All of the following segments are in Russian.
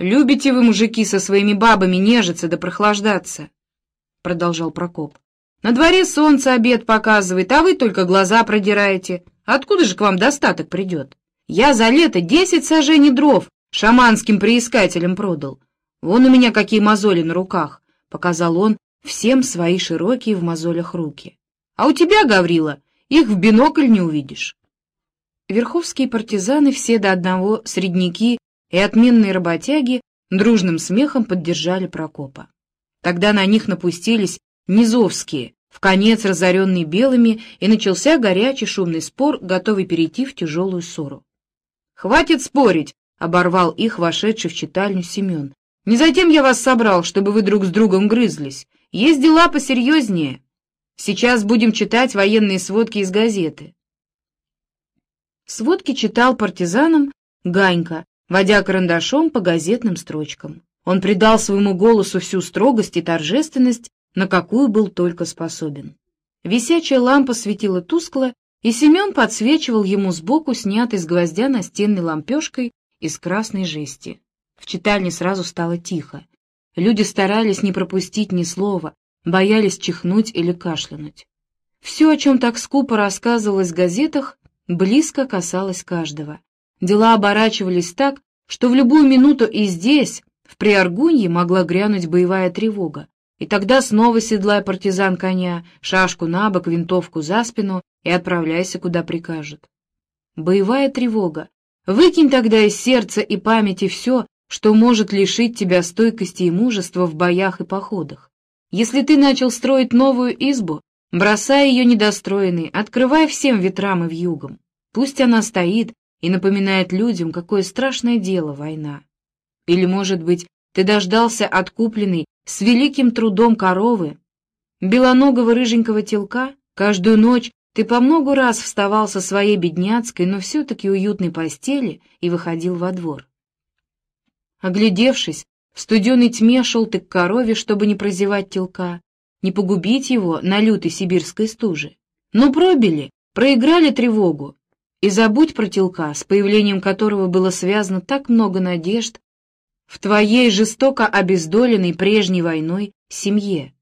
Любите вы, мужики, со своими бабами нежиться да прохлаждаться, — продолжал Прокоп. На дворе солнце обед показывает, а вы только глаза продираете. Откуда же к вам достаток придет? Я за лето десять сажений дров шаманским приискателям продал. Вон у меня какие мозоли на руках, — показал он всем свои широкие в мозолях руки. А у тебя, Гаврила, их в бинокль не увидишь. Верховские партизаны все до одного средняки и отменные работяги дружным смехом поддержали Прокопа. Тогда на них напустились низовские, в конец разоренные белыми, и начался горячий шумный спор, готовый перейти в тяжелую ссору. «Хватит спорить!» — оборвал их вошедший в читальню Семен. «Не затем я вас собрал, чтобы вы друг с другом грызлись. Есть дела посерьезнее. Сейчас будем читать военные сводки из газеты». Сводки читал партизанам Ганька, водя карандашом по газетным строчкам. Он придал своему голосу всю строгость и торжественность, на какую был только способен. Висячая лампа светила тускло, и Семен подсвечивал ему сбоку снятой с гвоздя настенной лампешкой из красной жести. В читальне сразу стало тихо. Люди старались не пропустить ни слова, боялись чихнуть или кашлянуть. Все, о чем так скупо рассказывалось в газетах, близко касалось каждого. Дела оборачивались так, что в любую минуту и здесь, в Приоргунье, могла грянуть боевая тревога. И тогда снова седлай партизан коня, шашку на бок, винтовку за спину и отправляйся, куда прикажут. Боевая тревога. Выкинь тогда из сердца и памяти все, что может лишить тебя стойкости и мужества в боях и походах. Если ты начал строить новую избу, бросай ее недостроенной, открывай всем ветрам и вьюгам. Пусть она стоит, и напоминает людям, какое страшное дело война. Или, может быть, ты дождался откупленной с великим трудом коровы, белоногого рыженького телка, каждую ночь ты по много раз вставал со своей бедняцкой, но все-таки уютной постели и выходил во двор. Оглядевшись, в студеной тьме шел ты к корове, чтобы не прозевать телка, не погубить его на лютой сибирской стуже. Но пробили, проиграли тревогу, и забудь про телка, с появлением которого было связано так много надежд в твоей жестоко обездоленной прежней войной семье.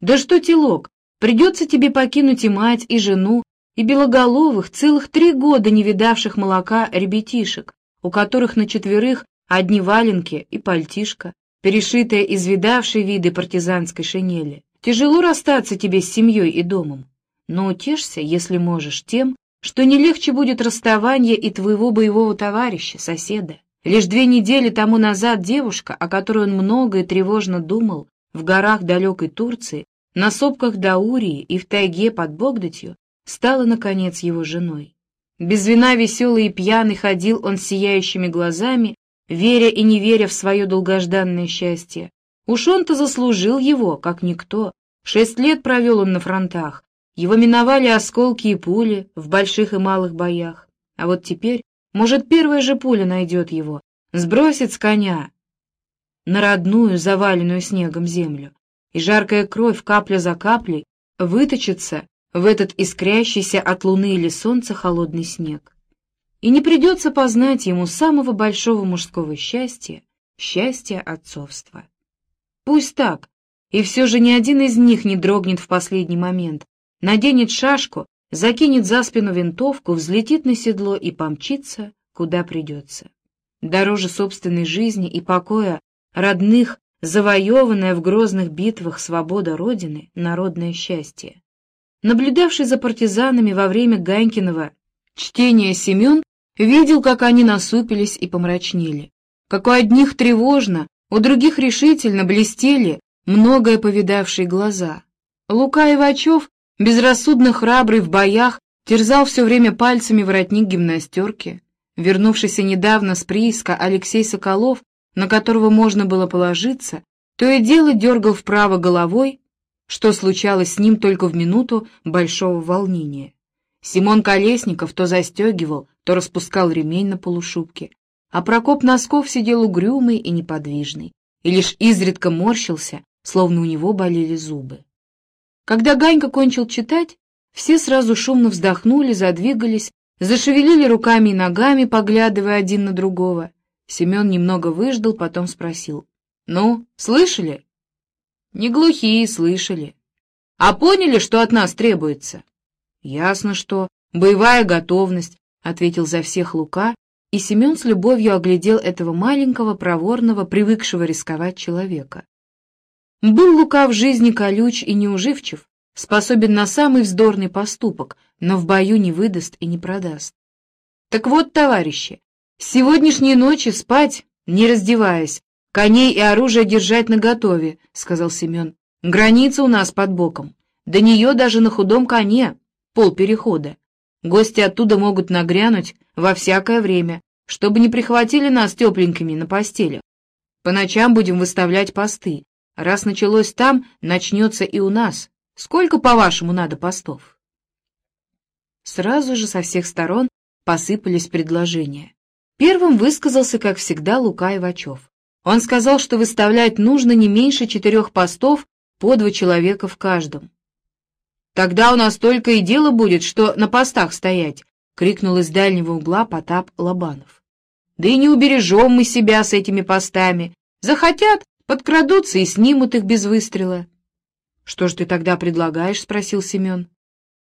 Да что телок, придется тебе покинуть и мать, и жену, и белоголовых, целых три года не видавших молока ребятишек, у которых на четверых одни валенки и пальтишка, перешитая из видавшей виды партизанской шинели. Тяжело расстаться тебе с семьей и домом, но утешься, если можешь, тем, что не легче будет расставание и твоего боевого товарища, соседа. Лишь две недели тому назад девушка, о которой он много и тревожно думал, в горах далекой Турции, на сопках Даурии и в тайге под Богдатью, стала, наконец, его женой. Без вина веселый и пьяный ходил он с сияющими глазами, веря и не веря в свое долгожданное счастье. Уж он-то заслужил его, как никто. Шесть лет провел он на фронтах, его миновали осколки и пули в больших и малых боях. А вот теперь, может, первая же пуля найдет его, сбросит с коня на родную, заваленную снегом землю, и жаркая кровь капля за каплей выточится в этот искрящийся от луны или солнца холодный снег. И не придется познать ему самого большого мужского счастья, счастья отцовства. Пусть так, и все же ни один из них не дрогнет в последний момент, наденет шашку, закинет за спину винтовку, взлетит на седло и помчится, куда придется. Дороже собственной жизни и покоя родных, завоеванная в грозных битвах свобода Родины, народное счастье. Наблюдавший за партизанами во время Ганькиного чтения Семен видел, как они насупились и помрачнели, как у одних тревожно, у других решительно блестели многое повидавшие глаза. Лука Ивачев Безрассудно храбрый в боях, терзал все время пальцами воротник гимнастерки. Вернувшийся недавно с прииска Алексей Соколов, на которого можно было положиться, то и дело дергал вправо головой, что случалось с ним только в минуту большого волнения. Симон Колесников то застегивал, то распускал ремень на полушубке, а Прокоп Носков сидел угрюмый и неподвижный, и лишь изредка морщился, словно у него болели зубы. Когда Ганька кончил читать, все сразу шумно вздохнули, задвигались, зашевелили руками и ногами, поглядывая один на другого. Семен немного выждал, потом спросил. «Ну, слышали?» «Не глухие, слышали. А поняли, что от нас требуется?» «Ясно, что. Боевая готовность», — ответил за всех Лука, и Семен с любовью оглядел этого маленького, проворного, привыкшего рисковать человека. Был Лука в жизни колюч и неуживчив, способен на самый вздорный поступок, но в бою не выдаст и не продаст. Так вот, товарищи, с сегодняшней ночи спать, не раздеваясь, коней и оружие держать наготове, — сказал Семен. Граница у нас под боком. До нее даже на худом коне пол перехода. Гости оттуда могут нагрянуть во всякое время, чтобы не прихватили нас тепленькими на постелях. По ночам будем выставлять посты. Раз началось там, начнется и у нас. Сколько, по-вашему, надо постов? Сразу же со всех сторон посыпались предложения. Первым высказался, как всегда, Лука Ивачев. Он сказал, что выставлять нужно не меньше четырех постов по два человека в каждом. «Тогда у нас только и дело будет, что на постах стоять», — крикнул из дальнего угла Потап Лобанов. «Да и не убережем мы себя с этими постами. Захотят, подкрадутся и снимут их без выстрела». «Что ж ты тогда предлагаешь?» — спросил Семен.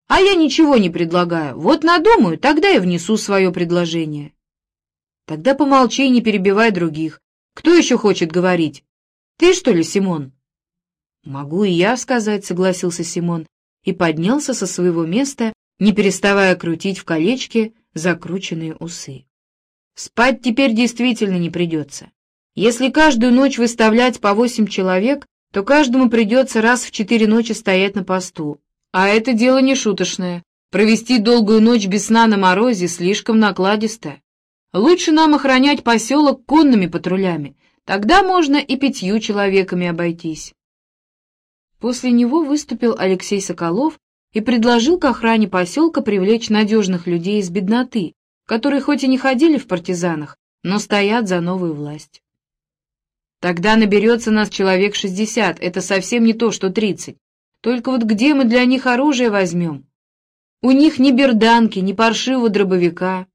«А я ничего не предлагаю. Вот надумаю, тогда и внесу свое предложение». «Тогда помолчи и не перебивай других. Кто еще хочет говорить? Ты, что ли, Симон?» «Могу и я сказать», — согласился Симон, и поднялся со своего места, не переставая крутить в колечке закрученные усы. «Спать теперь действительно не придется. Если каждую ночь выставлять по восемь человек, то каждому придется раз в четыре ночи стоять на посту. А это дело не шуточное. Провести долгую ночь без сна на морозе слишком накладисто. Лучше нам охранять поселок конными патрулями, тогда можно и пятью человеками обойтись. После него выступил Алексей Соколов и предложил к охране поселка привлечь надежных людей из бедноты, которые хоть и не ходили в партизанах, но стоят за новую власть. Тогда наберется нас человек шестьдесят, это совсем не то, что тридцать. Только вот где мы для них оружие возьмем? У них ни берданки, ни паршивого дробовика.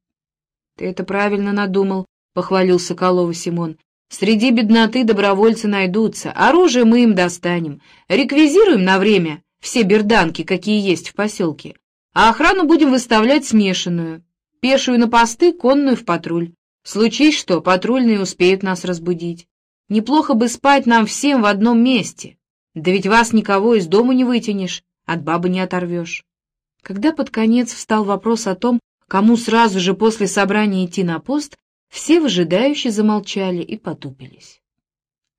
Ты это правильно надумал, — похвалил Соколова Симон. Среди бедноты добровольцы найдутся, оружие мы им достанем, реквизируем на время все берданки, какие есть в поселке, а охрану будем выставлять смешанную, пешую на посты, конную в патруль. Случись что, патрульные успеют нас разбудить. Неплохо бы спать нам всем в одном месте. Да ведь вас никого из дома не вытянешь, от бабы не оторвешь. Когда под конец встал вопрос о том, кому сразу же после собрания идти на пост, все выжидающие замолчали и потупились.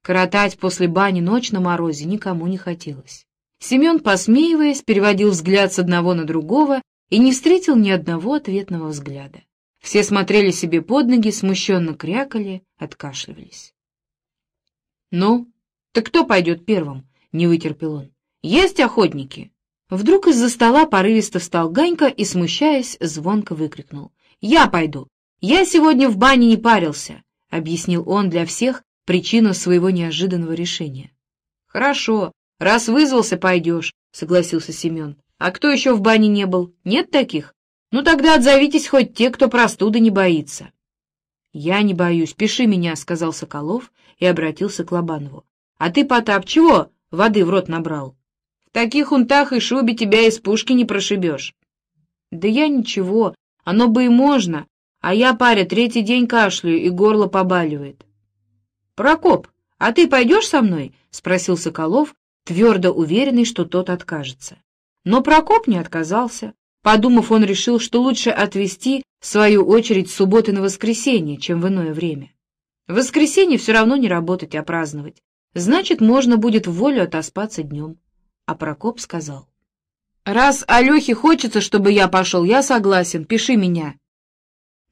Коротать после бани ночь на морозе никому не хотелось. Семен, посмеиваясь, переводил взгляд с одного на другого и не встретил ни одного ответного взгляда. Все смотрели себе под ноги, смущенно крякали, откашливались. «Ну, так кто пойдет первым?» — не вытерпел он. «Есть охотники?» Вдруг из-за стола порывисто встал Ганька и, смущаясь, звонко выкрикнул. «Я пойду! «Я сегодня в бане не парился», — объяснил он для всех причину своего неожиданного решения. «Хорошо, раз вызвался, пойдешь», — согласился Семен. «А кто еще в бане не был? Нет таких? Ну тогда отзовитесь хоть те, кто простуды не боится». «Я не боюсь, пиши меня», — сказал Соколов и обратился к Лобанову. «А ты, Потап, чего воды в рот набрал? В таких унтах и шубе тебя из пушки не прошибешь». «Да я ничего, оно бы и можно, а я, паря, третий день кашляю, и горло побаливает. — Прокоп, а ты пойдешь со мной? — спросил Соколов, твердо уверенный, что тот откажется. Но Прокоп не отказался. Подумав, он решил, что лучше отвести свою очередь с субботы на воскресенье, чем в иное время. В воскресенье все равно не работать, а праздновать. Значит, можно будет в волю отоспаться днем. А Прокоп сказал. — Раз Алехе хочется, чтобы я пошел, я согласен, пиши меня.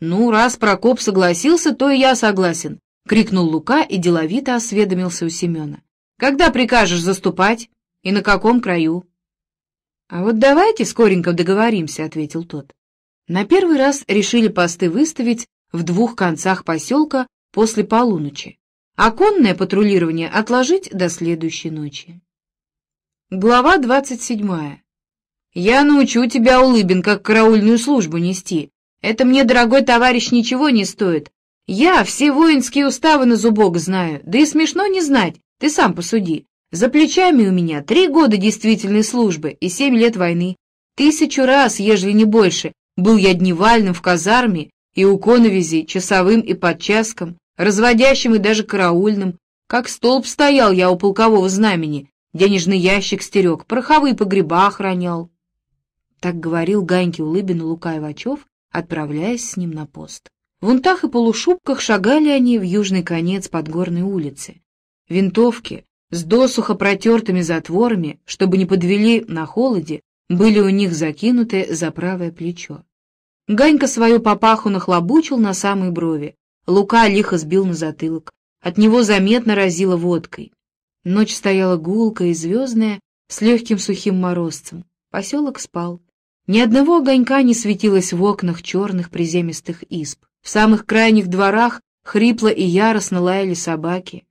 «Ну, раз Прокоп согласился, то и я согласен», — крикнул Лука и деловито осведомился у Семена. «Когда прикажешь заступать? И на каком краю?» «А вот давайте скоренько договоримся», — ответил тот. На первый раз решили посты выставить в двух концах поселка после полуночи, а конное патрулирование отложить до следующей ночи. Глава двадцать седьмая. «Я научу тебя, Улыбин, как караульную службу нести», это мне, дорогой товарищ, ничего не стоит. Я все воинские уставы на зубок знаю, да и смешно не знать, ты сам посуди. За плечами у меня три года действительной службы и семь лет войны. Тысячу раз, ежели не больше, был я дневальным в казарме и у коновизи, часовым и подчаском, разводящим и даже караульным. Как столб стоял я у полкового знамени, денежный ящик стерег, пороховые погреба охранял. Так говорил Ганьке Улыбину Лука отправляясь с ним на пост. В унтах и полушубках шагали они в южный конец подгорной улицы. Винтовки, с досуха протертыми затворами, чтобы не подвели на холоде, были у них закинуты за правое плечо. Ганька свою папаху нахлобучил на самой брови, Лука лихо сбил на затылок. От него заметно разило водкой. Ночь стояла гулкая и звездная, с легким сухим морозцем. Поселок спал. Ни одного огонька не светилось в окнах черных приземистых изб. В самых крайних дворах хрипло и яростно лаяли собаки.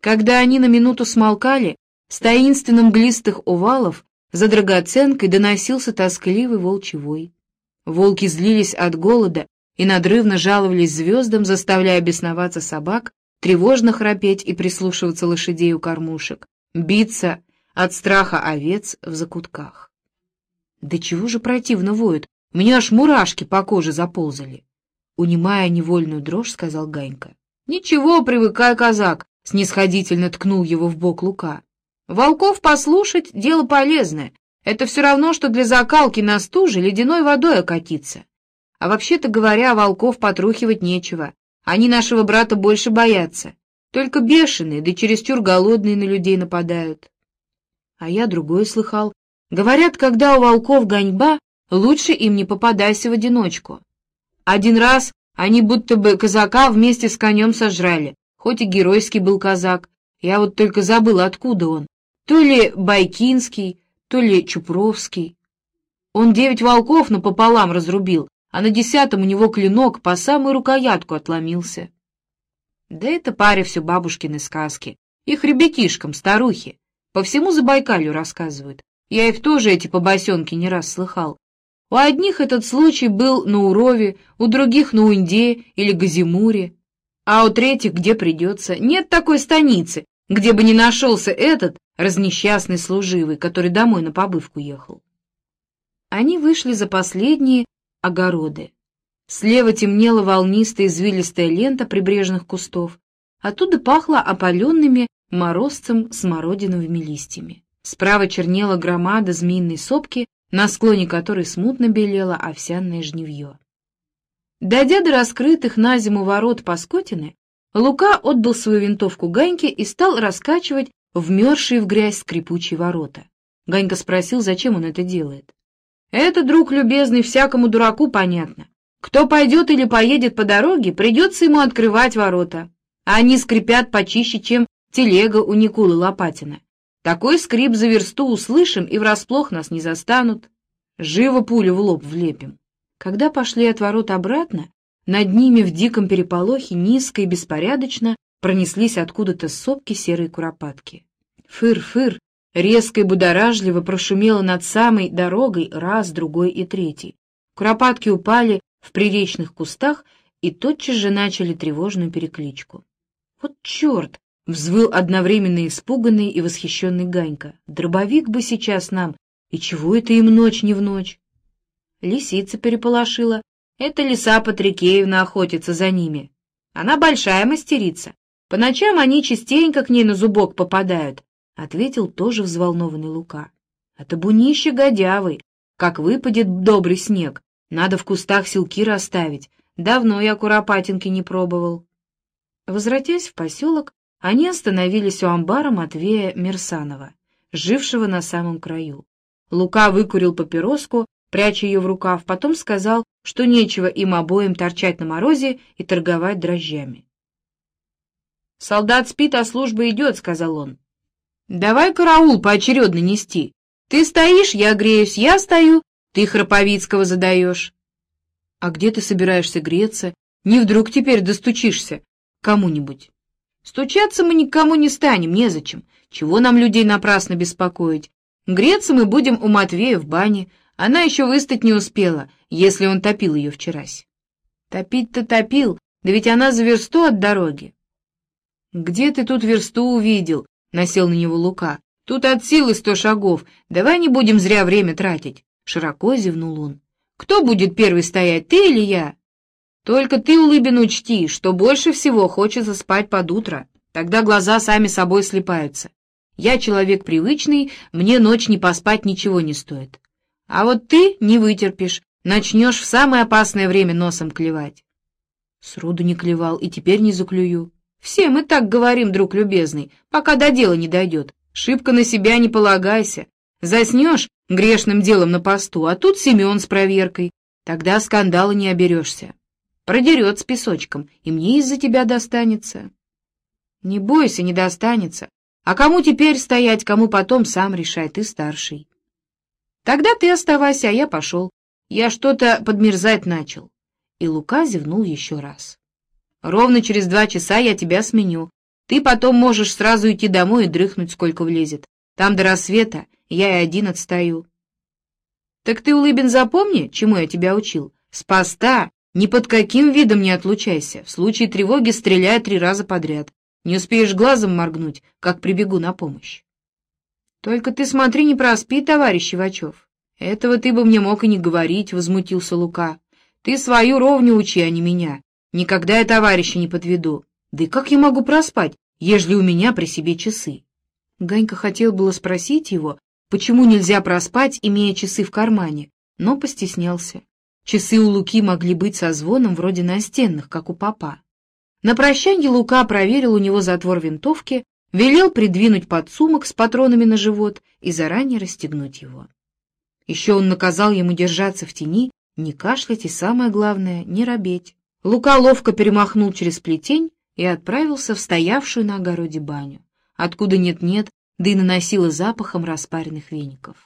Когда они на минуту смолкали, с таинственным глистых овалов за драгоценкой доносился тоскливый волчий вой. Волки злились от голода и надрывно жаловались звездам, заставляя бесноваться собак, тревожно храпеть и прислушиваться лошадей у кормушек, биться от страха овец в закутках. «Да чего же противно воют? У меня аж мурашки по коже заползали!» Унимая невольную дрожь, сказал Ганька. «Ничего, привыкай, казак!» снисходительно ткнул его в бок Лука. «Волков послушать — дело полезное. Это все равно, что для закалки на стуже ледяной водой окатиться. А вообще-то говоря, волков потрухивать нечего. Они нашего брата больше боятся. Только бешеные, да чересчур голодные на людей нападают. А я другое слыхал. Говорят, когда у волков гоньба, лучше им не попадайся в одиночку. Один раз они будто бы казака вместе с конем сожрали, хоть и геройский был казак, я вот только забыл, откуда он. То ли Байкинский, то ли Чупровский. Он девять волков напополам разрубил, а на десятом у него клинок по самую рукоятку отломился. Да это паре все бабушкины сказки. Их ребятишкам, старухи. По всему Забайкалью рассказывают. Я их тоже эти побосенки не раз слыхал. У одних этот случай был на Урове, у других на Унде или Газимуре а у третьих где придется. Нет такой станицы, где бы не нашелся этот разнесчастный служивый, который домой на побывку ехал. Они вышли за последние огороды. Слева темнела волнистая извилистая лента прибрежных кустов, оттуда пахло опаленными морозцем смородиновыми листьями. Справа чернела громада змеиной сопки, на склоне которой смутно белело овсяное жневье. Дойдя до раскрытых на зиму ворот Паскотины, Лука отдал свою винтовку Ганьке и стал раскачивать вмерзшие в грязь скрипучие ворота. Ганька спросил, зачем он это делает. «Это, друг любезный, всякому дураку понятно. Кто пойдет или поедет по дороге, придется ему открывать ворота. А они скрипят почище, чем телега у Никулы Лопатина. Такой скрип за версту услышим и врасплох нас не застанут. Живо пулю в лоб влепим». Когда пошли от ворот обратно, над ними в диком переполохе низко и беспорядочно пронеслись откуда-то сопки серой куропатки. Фыр-фыр, резко и будоражливо прошумело над самой дорогой раз, другой и третий. Куропатки упали в приречных кустах и тотчас же начали тревожную перекличку. «Вот черт!» — взвыл одновременно испуганный и восхищенный Ганька. «Дробовик бы сейчас нам! И чего это им ночь не в ночь?» Лисица переполошила. Это лиса Патрикеевна охотится за ними. Она большая мастерица. По ночам они частенько к ней на зубок попадают, — ответил тоже взволнованный Лука. — Это бунище годявый. Как выпадет добрый снег, надо в кустах селки расставить. Давно я куропатинки не пробовал. Возвратясь в поселок, они остановились у амбара Матвея Мерсанова, жившего на самом краю. Лука выкурил папироску пряча ее в рукав, потом сказал, что нечего им обоим торчать на морозе и торговать дрожжами. «Солдат спит, а служба идет», — сказал он. «Давай караул поочередно нести. Ты стоишь, я греюсь, я стою, ты Храповицкого задаешь». «А где ты собираешься греться? Не вдруг теперь достучишься кому-нибудь?» «Стучаться мы никому не станем, незачем. Чего нам людей напрасно беспокоить? Греться мы будем у Матвея в бане, она еще выстать не успела, если он топил ее вчерась. Топить-то топил, Да ведь она за версту от дороги. «Где ты тут версту увидел?» — насел на него Лука. «Тут от силы сто шагов. Давай не будем зря время тратить». Широко зевнул он. «Кто будет первый стоять, ты или я?» «Только ты, Улыбин, учти, что больше всего хочется спать под утро. Тогда глаза сами собой слепаются. Я человек привычный, мне ночь не поспать ничего не стоит. А вот ты не вытерпишь, начнешь в самое опасное время носом клевать. Сроду не клевал и теперь не заклюю. Все мы так говорим, друг любезный, пока до дела не дойдет. Шибко на себя не полагайся. Заснешь грешным делом на посту, а тут Семен с проверкой. Тогда скандала не оберешься. Продерет с песочком, и мне из-за тебя достанется. Не бойся, не достанется. А кому теперь стоять, кому потом, сам решай, ты старший. Тогда ты оставайся, а я пошел. Я что-то подмерзать начал. И Лука зевнул еще раз. Ровно через два часа я тебя сменю. Ты потом можешь сразу идти домой и дрыхнуть, сколько влезет. Там до рассвета я и один отстаю. Так ты, Улыбин, запомни, чему я тебя учил. С поста ни под каким видом не отлучайся. В случае тревоги стреляй три раза подряд. Не успеешь глазом моргнуть, как прибегу на помощь. Только ты смотри, не проспи, товарищ Ивачев. Этого ты бы мне мог и не говорить, — возмутился Лука. Ты свою ровню учи, а не меня. Никогда я товарища не подведу. Да и как я могу проспать, ежели у меня при себе часы? Ганька хотел было спросить его, почему нельзя проспать, имея часы в кармане, но постеснялся. Часы у Луки могли быть со звоном вроде настенных, как у папа. На прощанье Лука проверил у него затвор винтовки, велел придвинуть подсумок с патронами на живот и заранее расстегнуть его. Еще он наказал ему держаться в тени не кашлять и, самое главное, не робеть. Лука ловко перемахнул через плетень и отправился в стоявшую на огороде баню, откуда нет-нет, да и наносила запахом распаренных веников.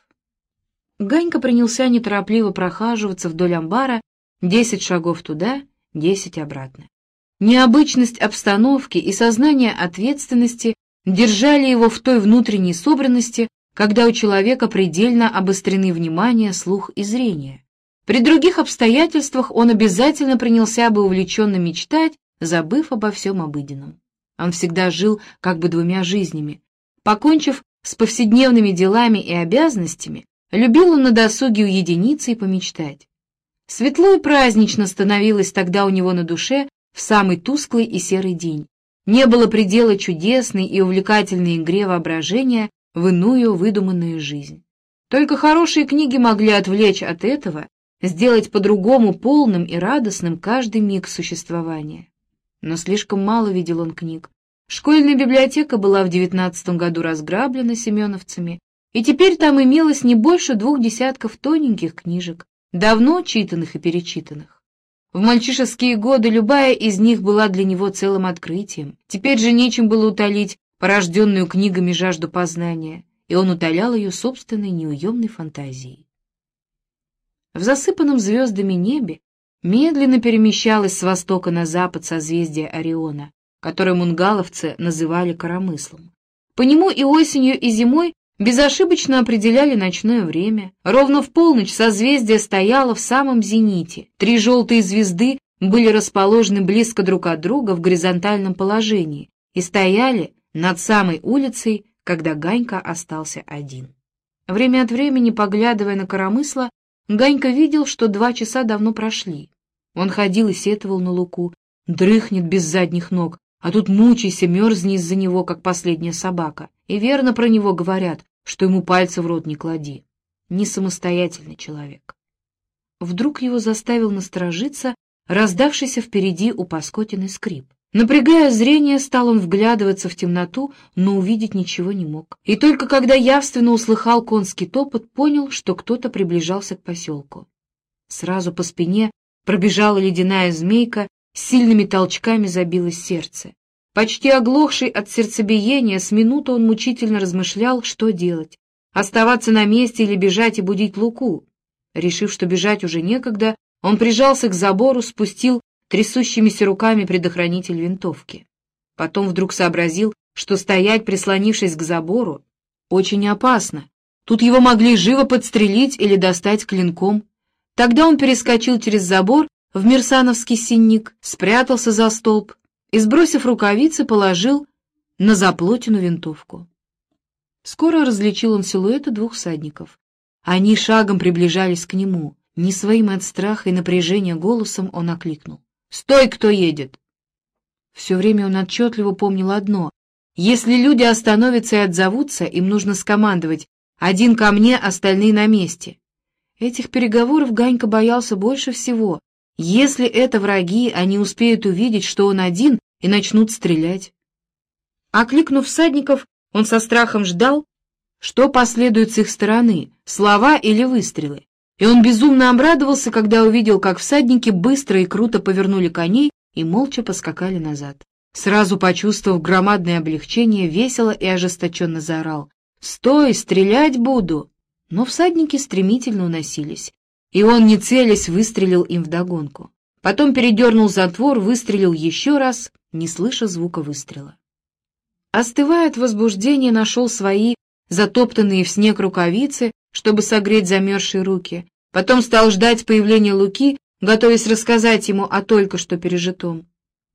Ганька принялся неторопливо прохаживаться вдоль амбара, десять шагов туда, десять обратно. Необычность обстановки и сознание ответственности держали его в той внутренней собранности, когда у человека предельно обострены внимание, слух и зрение. При других обстоятельствах он обязательно принялся бы увлеченно мечтать, забыв обо всем обыденном. Он всегда жил как бы двумя жизнями. Покончив с повседневными делами и обязанностями, любил он на досуге уединиться и помечтать. Светло и празднично становилось тогда у него на душе в самый тусклый и серый день. Не было предела чудесной и увлекательной игре воображения в иную выдуманную жизнь. Только хорошие книги могли отвлечь от этого сделать по-другому полным и радостным каждый миг существования. Но слишком мало видел он книг. Школьная библиотека была в девятнадцатом году разграблена семеновцами, и теперь там имелось не больше двух десятков тоненьких книжек, давно читанных и перечитанных. В мальчишеские годы любая из них была для него целым открытием. Теперь же нечем было утолить порожденную книгами жажду познания, и он утолял ее собственной неуемной фантазией. В засыпанном звездами небе медленно перемещалось с востока на запад созвездие Ориона, которое мунгаловцы называли коромыслом. По нему и осенью, и зимой безошибочно определяли ночное время. Ровно в полночь созвездие стояло в самом зените. Три желтые звезды были расположены близко друг от друга в горизонтальном положении и стояли над самой улицей, когда Ганька остался один. Время от времени, поглядывая на коромысла, Ганька видел, что два часа давно прошли. Он ходил и сетовал на Луку, дрыхнет без задних ног, а тут мучайся, мерзни из-за него, как последняя собака. И верно про него говорят, что ему пальцы в рот не клади. Не самостоятельный человек. Вдруг его заставил насторожиться раздавшийся впереди у Паскотины скрип. Напрягая зрение, стал он вглядываться в темноту, но увидеть ничего не мог. И только когда явственно услыхал конский топот, понял, что кто-то приближался к поселку. Сразу по спине пробежала ледяная змейка, сильными толчками забилось сердце. Почти оглохший от сердцебиения, с минуты он мучительно размышлял, что делать. Оставаться на месте или бежать и будить Луку. Решив, что бежать уже некогда, он прижался к забору, спустил трясущимися руками предохранитель винтовки. Потом вдруг сообразил, что стоять, прислонившись к забору, очень опасно. Тут его могли живо подстрелить или достать клинком. Тогда он перескочил через забор в Мирсановский синник, спрятался за столб и, сбросив рукавицы, положил на заплотину винтовку. Скоро различил он силуэты двух всадников. Они шагом приближались к нему. Не своим от страха и напряжения голосом он окликнул. «Стой, кто едет!» Все время он отчетливо помнил одно. Если люди остановятся и отзовутся, им нужно скомандовать «один ко мне, остальные на месте». Этих переговоров Ганька боялся больше всего. Если это враги, они успеют увидеть, что он один, и начнут стрелять. Окликнув всадников, он со страхом ждал, что последует с их стороны, слова или выстрелы. И он безумно обрадовался, когда увидел, как всадники быстро и круто повернули коней и молча поскакали назад. Сразу почувствовав громадное облегчение, весело и ожесточенно заорал. «Стой, стрелять буду!» Но всадники стремительно уносились, и он, не целясь, выстрелил им вдогонку. Потом передернул затвор, выстрелил еще раз, не слыша звука выстрела. Остывая от возбуждения, нашел свои затоптанные в снег рукавицы, чтобы согреть замерзшие руки. Потом стал ждать появления Луки, готовясь рассказать ему о только что пережитом.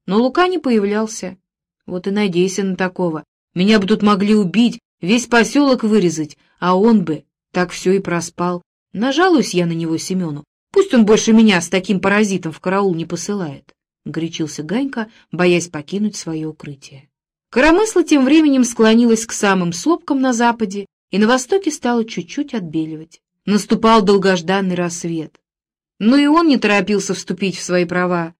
Но Лука не появлялся. Вот и надейся на такого. Меня бы тут могли убить, весь поселок вырезать, а он бы так все и проспал. Нажалуюсь я на него Семену. Пусть он больше меня с таким паразитом в караул не посылает. — горячился Ганька, боясь покинуть свое укрытие. Коромысла тем временем склонилась к самым сопкам на западе и на востоке стала чуть-чуть отбеливать. Наступал долгожданный рассвет. Но и он не торопился вступить в свои права.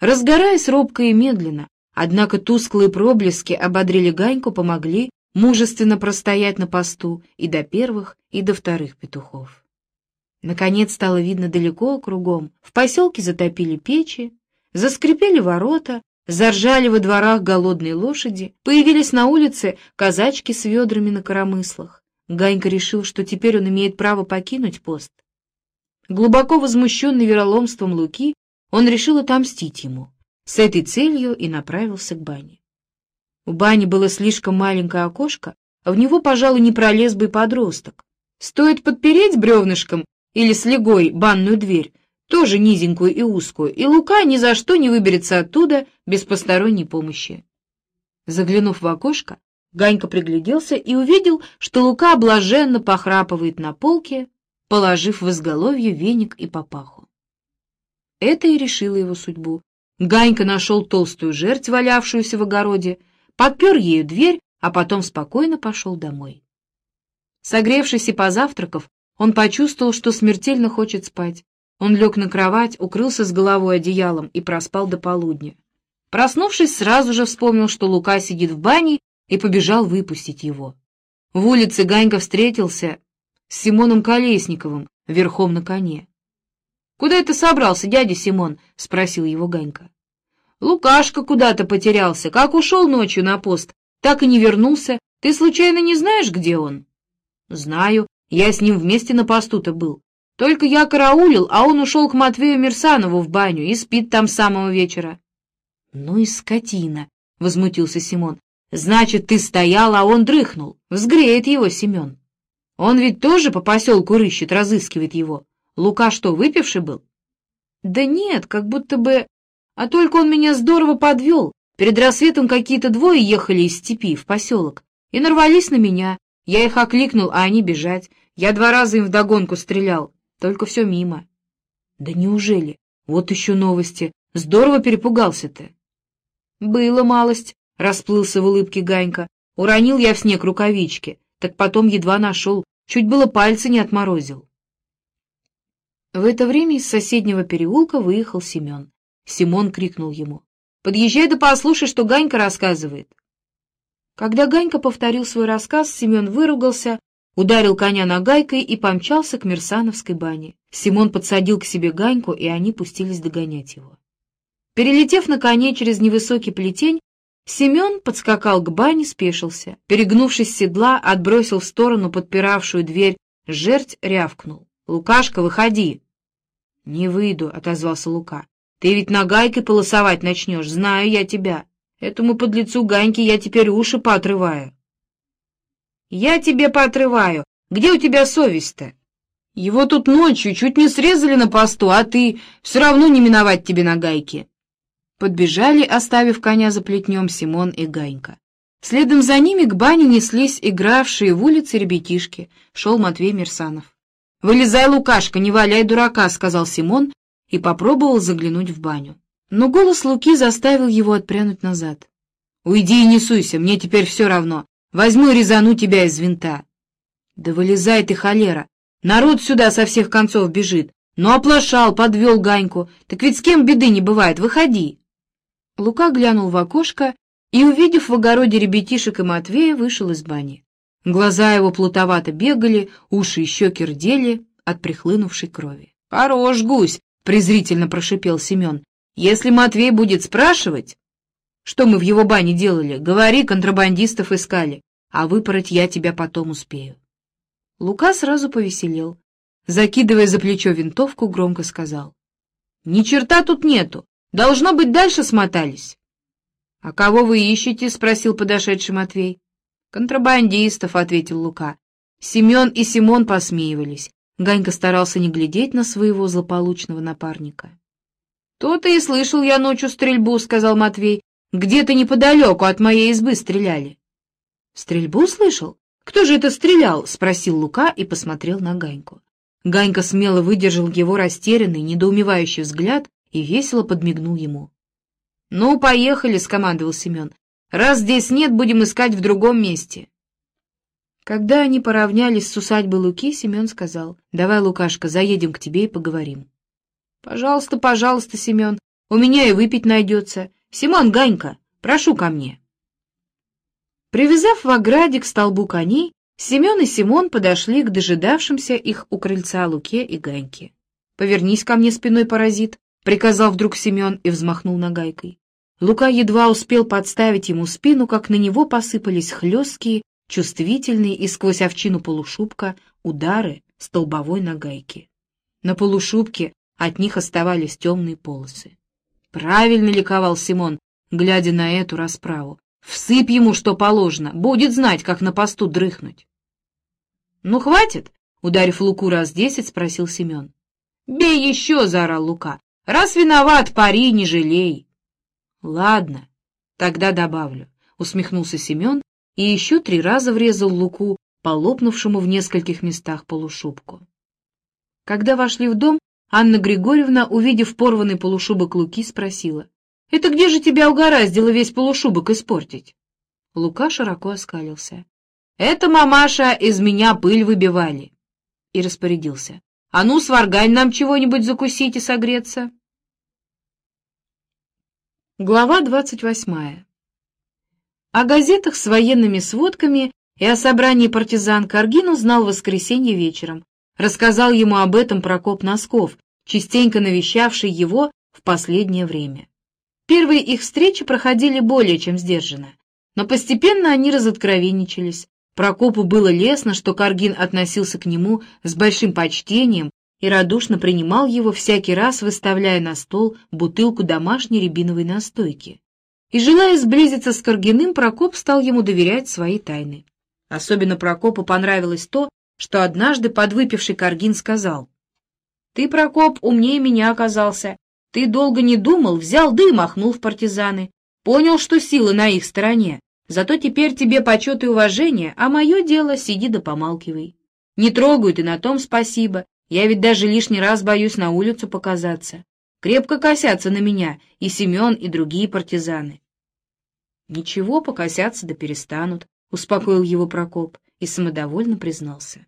Разгораясь робко и медленно, однако тусклые проблески ободрили Ганьку, помогли мужественно простоять на посту и до первых, и до вторых петухов. Наконец стало видно далеко кругом. В поселке затопили печи, заскрипели ворота, заржали во дворах голодные лошади, появились на улице казачки с ведрами на коромыслах. Ганька решил, что теперь он имеет право покинуть пост. Глубоко возмущенный вероломством Луки, он решил отомстить ему. С этой целью и направился к бане. У бани было слишком маленькое окошко, а в него, пожалуй, не пролез бы подросток. Стоит подпереть бревнышком или слегой банную дверь, тоже низенькую и узкую, и Лука ни за что не выберется оттуда без посторонней помощи. Заглянув в окошко, Ганька пригляделся и увидел, что Лука блаженно похрапывает на полке, положив в изголовье веник и папаху. Это и решило его судьбу. Ганька нашел толстую жерть, валявшуюся в огороде, подпер ею дверь, а потом спокойно пошел домой. Согревшись и позавтракав, он почувствовал, что смертельно хочет спать. Он лег на кровать, укрылся с головой одеялом и проспал до полудня. Проснувшись, сразу же вспомнил, что Лука сидит в бане, и побежал выпустить его. В улице Ганька встретился с Симоном Колесниковым верхом на коне. — Куда это собрался, дядя Симон? — спросил его Ганька. — Лукашка куда-то потерялся. Как ушел ночью на пост, так и не вернулся. Ты случайно не знаешь, где он? — Знаю. Я с ним вместе на посту-то был. Только я караулил, а он ушел к Матвею Мирсанову в баню и спит там с самого вечера. — Ну и скотина! — возмутился Симон. — Значит, ты стоял, а он дрыхнул. Взгреет его Семен. Он ведь тоже по поселку рыщет, разыскивает его. Лука что, выпивший был? Да нет, как будто бы... А только он меня здорово подвел. Перед рассветом какие-то двое ехали из степи в поселок и нарвались на меня. Я их окликнул, а они бежать. Я два раза им вдогонку стрелял, только все мимо. Да неужели? Вот еще новости. Здорово перепугался ты. Было малость, расплылся в улыбке Ганька. Уронил я в снег рукавички так потом едва нашел, чуть было пальцы не отморозил. В это время из соседнего переулка выехал Семен. Симон крикнул ему. «Подъезжай да послушай, что Ганька рассказывает». Когда Ганька повторил свой рассказ, Семен выругался, ударил коня нагайкой и помчался к Мерсановской бане. Симон подсадил к себе Ганьку, и они пустились догонять его. Перелетев на коне через невысокий плетень, Семен подскакал к бане, спешился. Перегнувшись с седла, отбросил в сторону подпиравшую дверь, жерть рявкнул. «Лукашка, выходи!» «Не выйду», — отозвался Лука. «Ты ведь нагайкой полосовать начнешь, знаю я тебя. Этому подлецу Ганьке я теперь уши поотрываю». «Я тебе поотрываю. Где у тебя совесть-то?» Его тут ночью чуть не срезали на посту, а ты все равно не миновать тебе на гайке. Подбежали, оставив коня за плетнем Симон и Ганька. Следом за ними к бане неслись игравшие в улице ребятишки. Шел Матвей Мерсанов. «Вылезай, Лукашка, не валяй дурака», — сказал Симон и попробовал заглянуть в баню. Но голос Луки заставил его отпрянуть назад. «Уйди и не суйся, мне теперь все равно. Возьму и резану тебя из винта». «Да вылезай ты, холера! Народ сюда со всех концов бежит. Ну, оплошал, подвел Ганьку. Так ведь с кем беды не бывает, выходи!» Лука глянул в окошко и, увидев в огороде ребятишек и Матвея, вышел из бани. Глаза его плутовато бегали, уши и щеки рдели от прихлынувшей крови. — Хорош, гусь! — презрительно прошипел Семен. — Если Матвей будет спрашивать, что мы в его бане делали, говори, контрабандистов искали, а выпороть я тебя потом успею. Лука сразу повеселел. Закидывая за плечо винтовку, громко сказал. — Ни черта тут нету. Должно быть, дальше смотались. — А кого вы ищете? — спросил подошедший Матвей. «Контрабандистов», — ответил Лука. Семен и Симон посмеивались. Ганька старался не глядеть на своего злополучного напарника. «То-то и слышал я ночью стрельбу», — сказал Матвей. «Где-то неподалеку от моей избы стреляли». «Стрельбу слышал? Кто же это стрелял?» — спросил Лука и посмотрел на Ганьку. Ганька смело выдержал его растерянный, недоумевающий взгляд и весело подмигнул ему. «Ну, поехали», — скомандовал Семен. Раз здесь нет, будем искать в другом месте. Когда они поравнялись с усадьбой Луки, Семен сказал, «Давай, Лукашка, заедем к тебе и поговорим». «Пожалуйста, пожалуйста, Семен, у меня и выпить найдется. Симон, Ганька, прошу ко мне». Привязав в ограде к столбу коней, Семен и Симон подошли к дожидавшимся их у крыльца Луке и Ганьке. «Повернись ко мне спиной, паразит», — приказал вдруг Семен и взмахнул нагайкой. Лука едва успел подставить ему спину, как на него посыпались хлесткие, чувствительные и сквозь овчину полушубка удары столбовой нагайки. На полушубке от них оставались темные полосы. Правильно ликовал Симон, глядя на эту расправу. Всыпь ему, что положено, будет знать, как на посту дрыхнуть. — Ну, хватит? — ударив Луку раз десять, спросил Семен. — Бей еще! — заорал Лука. — Раз виноват, пари, не жалей. Ладно, тогда добавлю, усмехнулся Семен и еще три раза врезал Луку по лопнувшему в нескольких местах полушубку. Когда вошли в дом, Анна Григорьевна, увидев порванный полушубок Луки, спросила, «Это где же тебя угораздило весь полушубок испортить?» Лука широко оскалился. «Это, мамаша, из меня пыль выбивали!» И распорядился. «А ну, сваргань нам чего-нибудь закусить и согреться!» Глава 28. О газетах с военными сводками и о собрании партизан Каргин узнал в воскресенье вечером. Рассказал ему об этом Прокоп Носков, частенько навещавший его в последнее время. Первые их встречи проходили более чем сдержанно, но постепенно они разоткровенничались. Прокопу было лестно, что Каргин относился к нему с большим почтением и радушно принимал его всякий раз, выставляя на стол бутылку домашней рябиновой настойки. И, желая сблизиться с Каргиным, Прокоп стал ему доверять свои тайны. Особенно Прокопу понравилось то, что однажды подвыпивший Каргин сказал, «Ты, Прокоп, умнее меня оказался. Ты долго не думал, взял да и махнул в партизаны. Понял, что силы на их стороне. Зато теперь тебе почет и уважение, а мое дело сиди да помалкивай. Не трогают и на том спасибо, я ведь даже лишний раз боюсь на улицу показаться. Крепко косятся на меня и Семен, и другие партизаны. Ничего, покосятся да перестанут, — успокоил его Прокоп и самодовольно признался.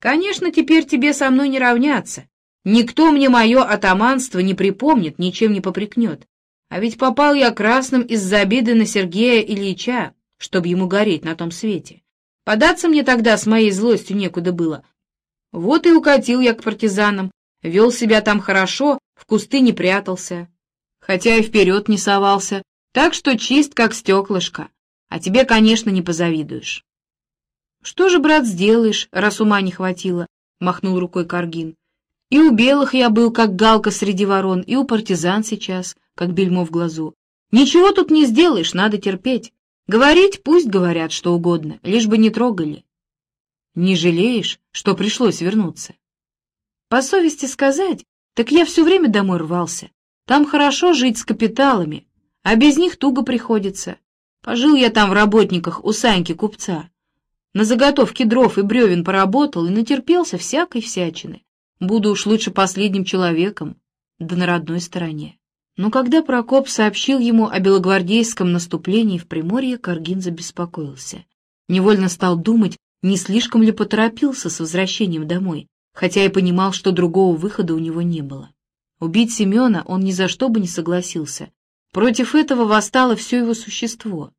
Конечно, теперь тебе со мной не равняться. Никто мне мое атаманство не припомнит, ничем не попрекнет. А ведь попал я красным из-за обиды на Сергея Ильича, чтобы ему гореть на том свете. Податься мне тогда с моей злостью некуда было, вот и укатил я к партизанам, вел себя там хорошо, в кусты не прятался, хотя и вперед не совался, так что чист, как стеклышко. А тебе, конечно, не позавидуешь. — Что же, брат, сделаешь, раз ума не хватило? — махнул рукой Каргин. — И у белых я был, как галка среди ворон, и у партизан сейчас, как бельмо в глазу. Ничего тут не сделаешь, надо терпеть. Говорить пусть говорят что угодно, лишь бы не трогали. Не жалеешь, что пришлось вернуться? По совести сказать, так я все время домой рвался. Там хорошо жить с капиталами, а без них туго приходится. Пожил я там в работниках у Саньки купца. На заготовке дров и бревен поработал и натерпелся всякой всячины. Буду уж лучше последним человеком, да на родной стороне. Но когда Прокоп сообщил ему о белогвардейском наступлении в Приморье, Каргин забеспокоился. Невольно стал думать, не слишком ли поторопился с возвращением домой, хотя и понимал, что другого выхода у него не было. Убить Семена он ни за что бы не согласился. Против этого восстало все его существо.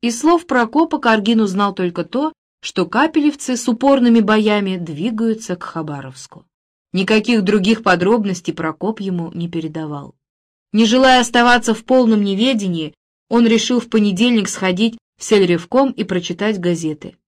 Из слов Прокопа Каргин узнал только то, что капелевцы с упорными боями двигаются к Хабаровску. Никаких других подробностей Прокоп ему не передавал. Не желая оставаться в полном неведении, он решил в понедельник сходить в сельревком и прочитать газеты.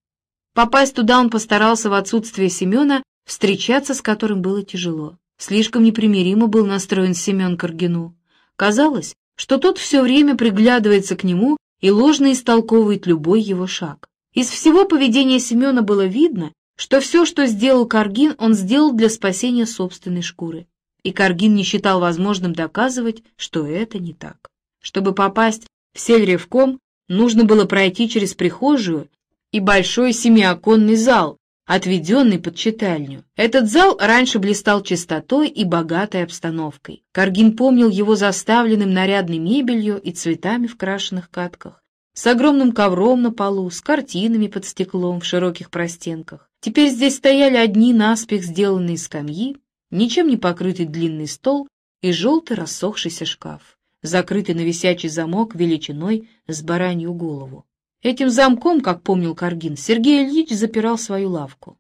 Попасть туда он постарался в отсутствие Семена, встречаться с которым было тяжело. Слишком непримиримо был настроен Семен Каргину. Казалось, что тот все время приглядывается к нему и ложно истолковывает любой его шаг. Из всего поведения Семена было видно, что все, что сделал Каргин, он сделал для спасения собственной шкуры и Каргин не считал возможным доказывать, что это не так. Чтобы попасть в сельревком, нужно было пройти через прихожую и большой семиоконный зал, отведенный под читальню. Этот зал раньше блистал чистотой и богатой обстановкой. Каргин помнил его заставленным нарядной мебелью и цветами в крашенных катках, с огромным ковром на полу, с картинами под стеклом в широких простенках. Теперь здесь стояли одни наспех сделанные скамьи, ничем не покрытый длинный стол и желтый рассохшийся шкаф, закрытый на висячий замок величиной с баранью голову. Этим замком, как помнил Каргин, Сергей Ильич запирал свою лавку.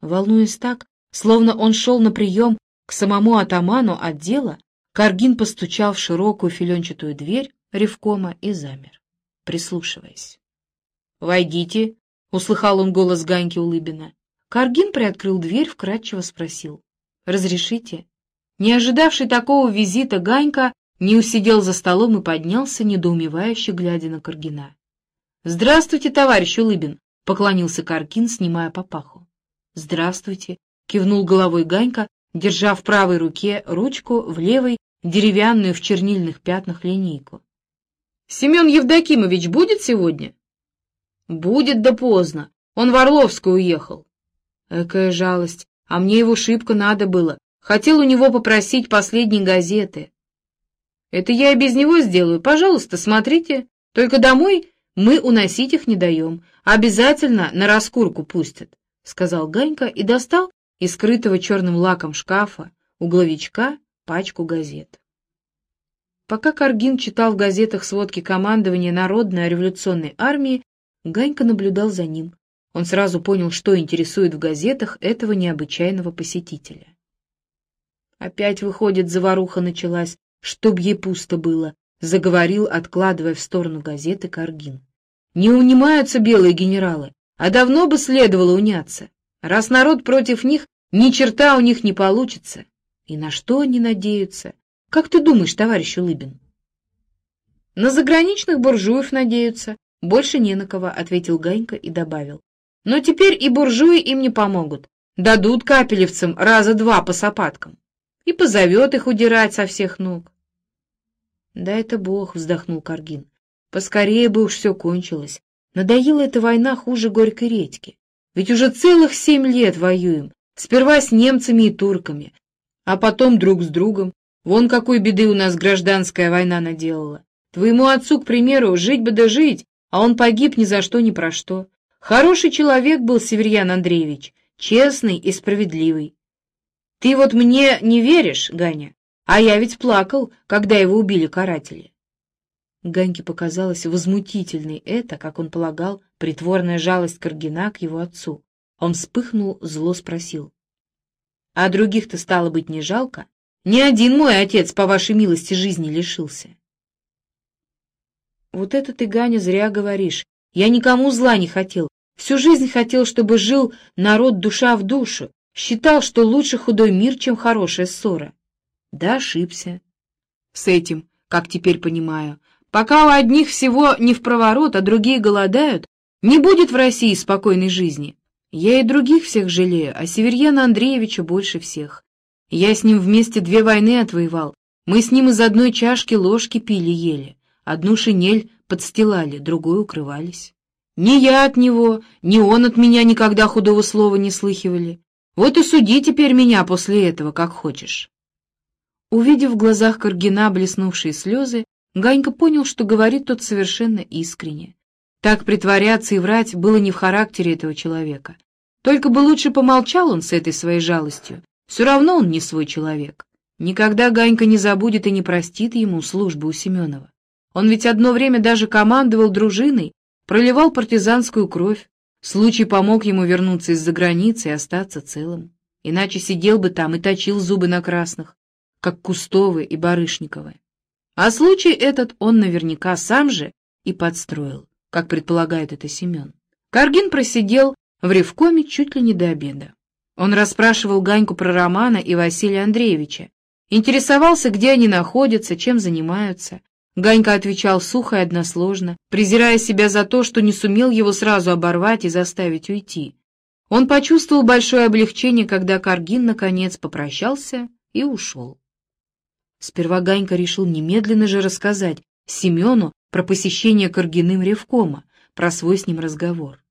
Волнуясь так, словно он шел на прием к самому атаману отдела, Каргин постучал в широкую филенчатую дверь ревкома и замер, прислушиваясь. «Войдите!» — услыхал он голос Ганьки Улыбина. Каргин приоткрыл дверь, вкратчиво спросил. Разрешите?» Не ожидавший такого визита Ганька не усидел за столом и поднялся, недоумевающе глядя на Каргина. «Здравствуйте, товарищ Улыбин!» — поклонился Каркин, снимая папаху. «Здравствуйте!» — кивнул головой Ганька, держа в правой руке ручку, в левой — деревянную в чернильных пятнах линейку. «Семен Евдокимович будет сегодня?» «Будет, да поздно. Он в Орловскую уехал». «Экая жалость. А мне его шибко надо было. Хотел у него попросить последней газеты. Это я и без него сделаю. Пожалуйста, смотрите. Только домой мы уносить их не даем. Обязательно на раскурку пустят, — сказал Ганька и достал из скрытого черным лаком шкафа угловичка пачку газет. Пока Каргин читал в газетах сводки командования Народной революционной армии, Ганька наблюдал за ним, он сразу понял, что интересует в газетах этого необычайного посетителя. Опять, выходит, заваруха началась, чтоб ей пусто было, заговорил, откладывая в сторону газеты Каргин. Не унимаются белые генералы, а давно бы следовало уняться. Раз народ против них, ни черта у них не получится. И на что они надеются? Как ты думаешь, товарищ Улыбин? На заграничных буржуев надеются. Больше не на кого, — ответил Ганька и добавил. Но теперь и буржуи им не помогут. Дадут капелевцам раза два по сапаткам. И позовет их удирать со всех ног. Да это бог, вздохнул Каргин. Поскорее бы уж все кончилось. Надоела эта война хуже горькой редьки. Ведь уже целых семь лет воюем. Сперва с немцами и турками, а потом друг с другом. Вон какой беды у нас гражданская война наделала. Твоему отцу, к примеру, жить бы да жить, а он погиб ни за что ни про что. Хороший человек был Северьян Андреевич, честный и справедливый. Ты вот мне не веришь, Ганя, а я ведь плакал, когда его убили каратели. Ганьке показалось возмутительной это, как он полагал, притворная жалость Каргина к его отцу. Он вспыхнул, зло спросил. — А других-то, стало быть, не жалко? Ни один мой отец, по вашей милости, жизни лишился. — Вот это ты, Ганя, зря говоришь. Я никому зла не хотел. Всю жизнь хотел, чтобы жил народ душа в душу, считал, что лучше худой мир, чем хорошая ссора. Да, ошибся. С этим, как теперь понимаю, пока у одних всего не в проворот, а другие голодают, не будет в России спокойной жизни. Я и других всех жалею, а Северьяна Андреевича больше всех. Я с ним вместе две войны отвоевал. Мы с ним из одной чашки ложки пили-ели. Одну шинель подстилали, другую укрывались. Ни я от него, ни он от меня никогда худого слова не слыхивали. Вот и суди теперь меня после этого, как хочешь. Увидев в глазах Каргина блеснувшие слезы, Ганька понял, что говорит тот совершенно искренне. Так притворяться и врать было не в характере этого человека. Только бы лучше помолчал он с этой своей жалостью. Все равно он не свой человек. Никогда Ганька не забудет и не простит ему службу у Семенова. Он ведь одно время даже командовал дружиной, проливал партизанскую кровь. Случай помог ему вернуться из-за границы и остаться целым. Иначе сидел бы там и точил зубы на красных, как Кустовы и Барышниковы. А случай этот он наверняка сам же и подстроил как предполагает это Семен. Каргин просидел в Ревкоме чуть ли не до обеда. Он расспрашивал Ганьку про Романа и Василия Андреевича, интересовался, где они находятся, чем занимаются. Ганька отвечал сухо и односложно, презирая себя за то, что не сумел его сразу оборвать и заставить уйти. Он почувствовал большое облегчение, когда Каргин, наконец, попрощался и ушел. Сперва Ганька решил немедленно же рассказать Семену про посещение Каргиным Ревкома, про свой с ним разговор.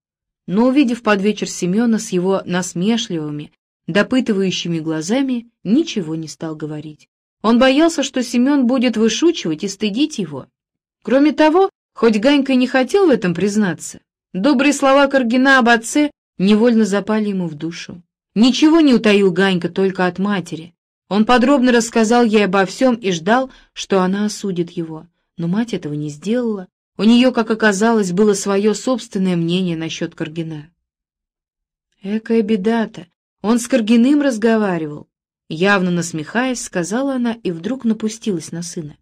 Но, увидев под вечер Семена с его насмешливыми, допытывающими глазами, ничего не стал говорить. Он боялся, что Семен будет вышучивать и стыдить его. Кроме того, хоть Ганька не хотел в этом признаться, добрые слова Каргина об отце невольно запали ему в душу. Ничего не утаил Ганька только от матери. Он подробно рассказал ей обо всем и ждал, что она осудит его но мать этого не сделала. У нее, как оказалось, было свое собственное мнение насчет Каргина. «Экая беда-то! Он с Каргиным разговаривал!» Явно насмехаясь, сказала она и вдруг напустилась на сына.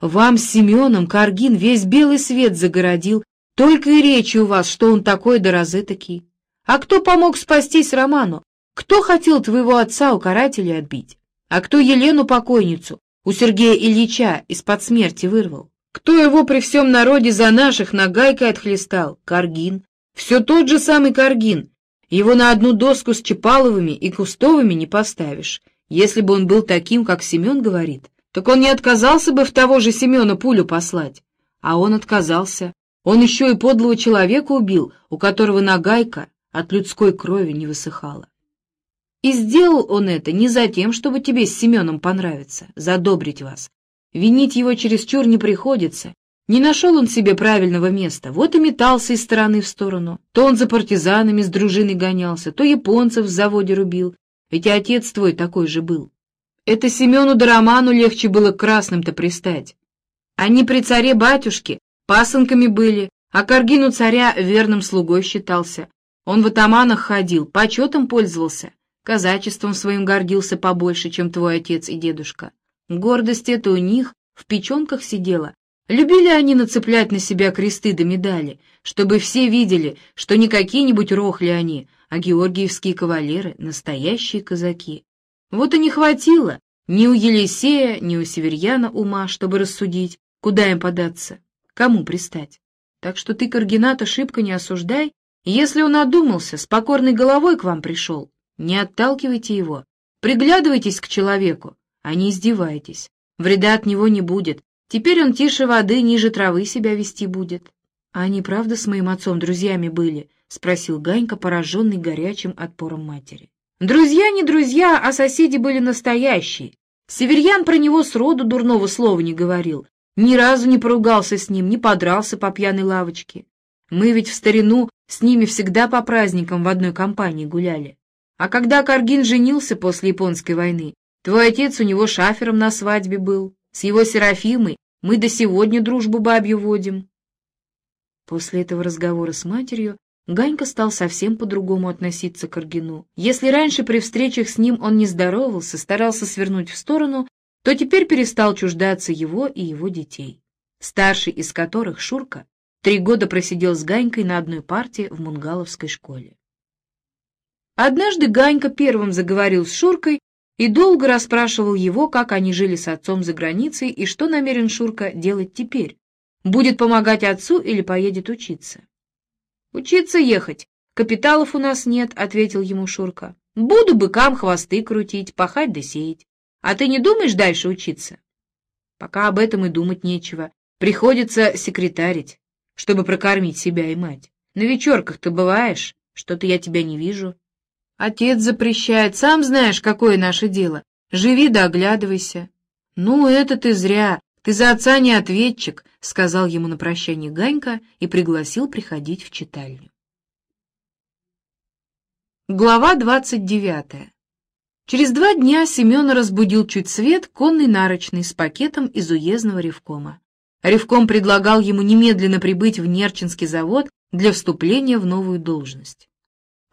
«Вам с Семеном Каргин весь белый свет загородил, только и речи у вас, что он такой да розетокий. А кто помог спастись Роману? Кто хотел твоего отца у карателей отбить? А кто Елену покойницу у Сергея Ильича из-под смерти вырвал? Кто его при всем народе за наших нагайкой отхлестал? Каргин. Все тот же самый Каргин. Его на одну доску с Чапаловыми и Кустовыми не поставишь. Если бы он был таким, как Семен говорит, так он не отказался бы в того же Семена пулю послать. А он отказался. Он еще и подлого человека убил, у которого нагайка от людской крови не высыхала. И сделал он это не за тем, чтобы тебе с Семеном понравиться, задобрить вас, Винить его чересчур не приходится. Не нашел он себе правильного места, вот и метался из стороны в сторону. То он за партизанами с дружиной гонялся, то японцев в заводе рубил. Ведь отец твой такой же был. Это Семену да Роману легче было красным-то пристать. Они при царе-батюшке пасынками были, а Каргину царя верным слугой считался. Он в атаманах ходил, почетом пользовался, казачеством своим гордился побольше, чем твой отец и дедушка. Гордость эта у них в печенках сидела. Любили они нацеплять на себя кресты да медали, чтобы все видели, что не какие-нибудь рохли они, а георгиевские кавалеры — настоящие казаки. Вот и не хватило ни у Елисея, ни у Северьяна ума, чтобы рассудить, куда им податься, кому пристать. Так что ты Каргината шибко не осуждай, если он одумался, с покорной головой к вам пришел, не отталкивайте его, приглядывайтесь к человеку, а не издевайтесь. Вреда от него не будет. Теперь он тише воды, ниже травы себя вести будет. — А они правда с моим отцом друзьями были? — спросил Ганька, пораженный горячим отпором матери. — Друзья не друзья, а соседи были настоящие. Северьян про него сроду дурного слова не говорил. Ни разу не поругался с ним, не подрался по пьяной лавочке. Мы ведь в старину с ними всегда по праздникам в одной компании гуляли. А когда Каргин женился после японской войны, Твой отец у него шафером на свадьбе был. С его Серафимой мы до сегодня дружбу бабью водим. После этого разговора с матерью Ганька стал совсем по-другому относиться к Аргину. Если раньше при встречах с ним он не здоровался, старался свернуть в сторону, то теперь перестал чуждаться его и его детей, старший из которых, Шурка, три года просидел с Ганькой на одной парте в Мунгаловской школе. Однажды Ганька первым заговорил с Шуркой и долго расспрашивал его, как они жили с отцом за границей и что намерен Шурка делать теперь. Будет помогать отцу или поедет учиться? «Учиться ехать», Капиталов у нас нет, — ответил ему Шурка. Буду быкам хвосты крутить, пахать да сеять. А ты не думаешь дальше учиться? Пока об этом и думать нечего. Приходится секретарить, чтобы прокормить себя и мать. На вечерках ты бываешь? Что-то я тебя не вижу. Отец запрещает, сам знаешь, какое наше дело. Живи да оглядывайся. Ну, это ты зря. Ты за отца не ответчик, — сказал ему на прощание Ганька и пригласил приходить в читальню. Глава двадцать девятая. Через два дня Семена разбудил чуть свет конный нарочный с пакетом из уездного ревкома. Ревком предлагал ему немедленно прибыть в Нерчинский завод для вступления в новую должность.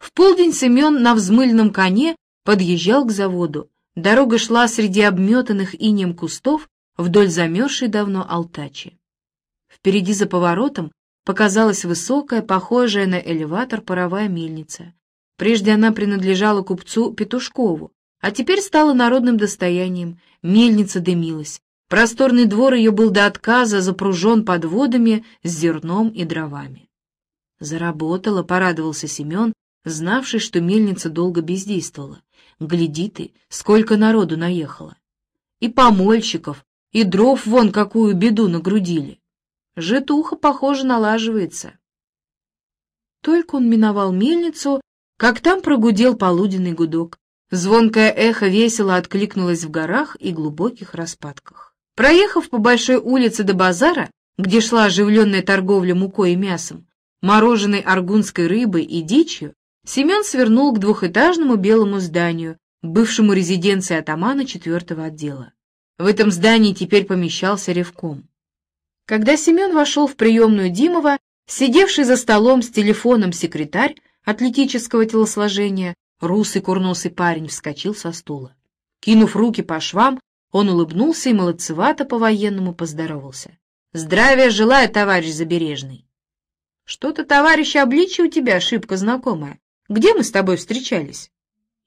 В полдень Семен на взмыльном коне подъезжал к заводу. Дорога шла среди обметанных инеем кустов вдоль замерзшей давно Алтачи. Впереди за поворотом показалась высокая, похожая на элеватор паровая мельница. Прежде она принадлежала купцу Петушкову, а теперь стала народным достоянием. Мельница дымилась. Просторный двор ее был до отказа запружен подводами с зерном и дровами. Заработала, порадовался Семен, знавший, что мельница долго бездействовала. Гляди ты, сколько народу наехало. И помольщиков, и дров вон какую беду нагрудили. Житуха, похоже, налаживается. Только он миновал мельницу, как там прогудел полуденный гудок. Звонкое эхо весело откликнулось в горах и глубоких распадках. Проехав по большой улице до базара, где шла оживленная торговля мукой и мясом, мороженой аргунской рыбой и дичью, Семен свернул к двухэтажному белому зданию, бывшему резиденции атамана четвертого отдела. В этом здании теперь помещался ревком. Когда Семен вошел в приемную Димова, сидевший за столом с телефоном секретарь атлетического телосложения, русый курносый парень вскочил со стула. Кинув руки по швам, он улыбнулся и молодцевато по-военному поздоровался. «Здравия желаю, товарищ Забережный!» «Что-то, товарищ, обличие у тебя шибко знакомое. Где мы с тобой встречались?»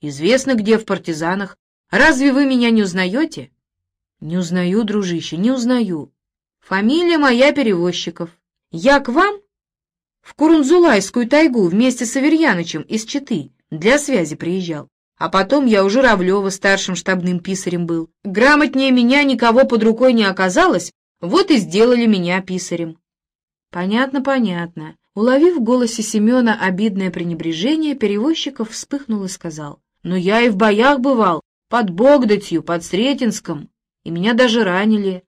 «Известно, где, в партизанах. Разве вы меня не узнаете?» «Не узнаю, дружище, не узнаю. Фамилия моя Перевозчиков. Я к вам?» «В Курунзулайскую тайгу вместе с Аверьянычем из Читы для связи приезжал. А потом я у Журавлева старшим штабным писарем был. Грамотнее меня никого под рукой не оказалось, вот и сделали меня писарем». «Понятно, понятно. Уловив в голосе Семена обидное пренебрежение, перевозчиков вспыхнул и сказал, «Но я и в боях бывал, под Богдатью, под Сретенском, и меня даже ранили».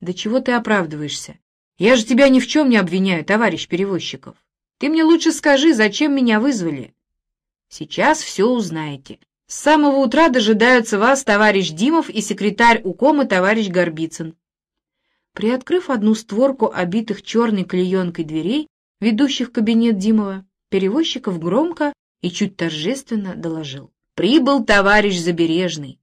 «Да чего ты оправдываешься? Я же тебя ни в чем не обвиняю, товарищ перевозчиков. Ты мне лучше скажи, зачем меня вызвали?» «Сейчас все узнаете. С самого утра дожидаются вас товарищ Димов и секретарь УКОМа товарищ Горбицын». Приоткрыв одну створку обитых черной клеенкой дверей, ведущих в кабинет Димова, перевозчиков громко и чуть торжественно доложил. «Прибыл товарищ Забережный!»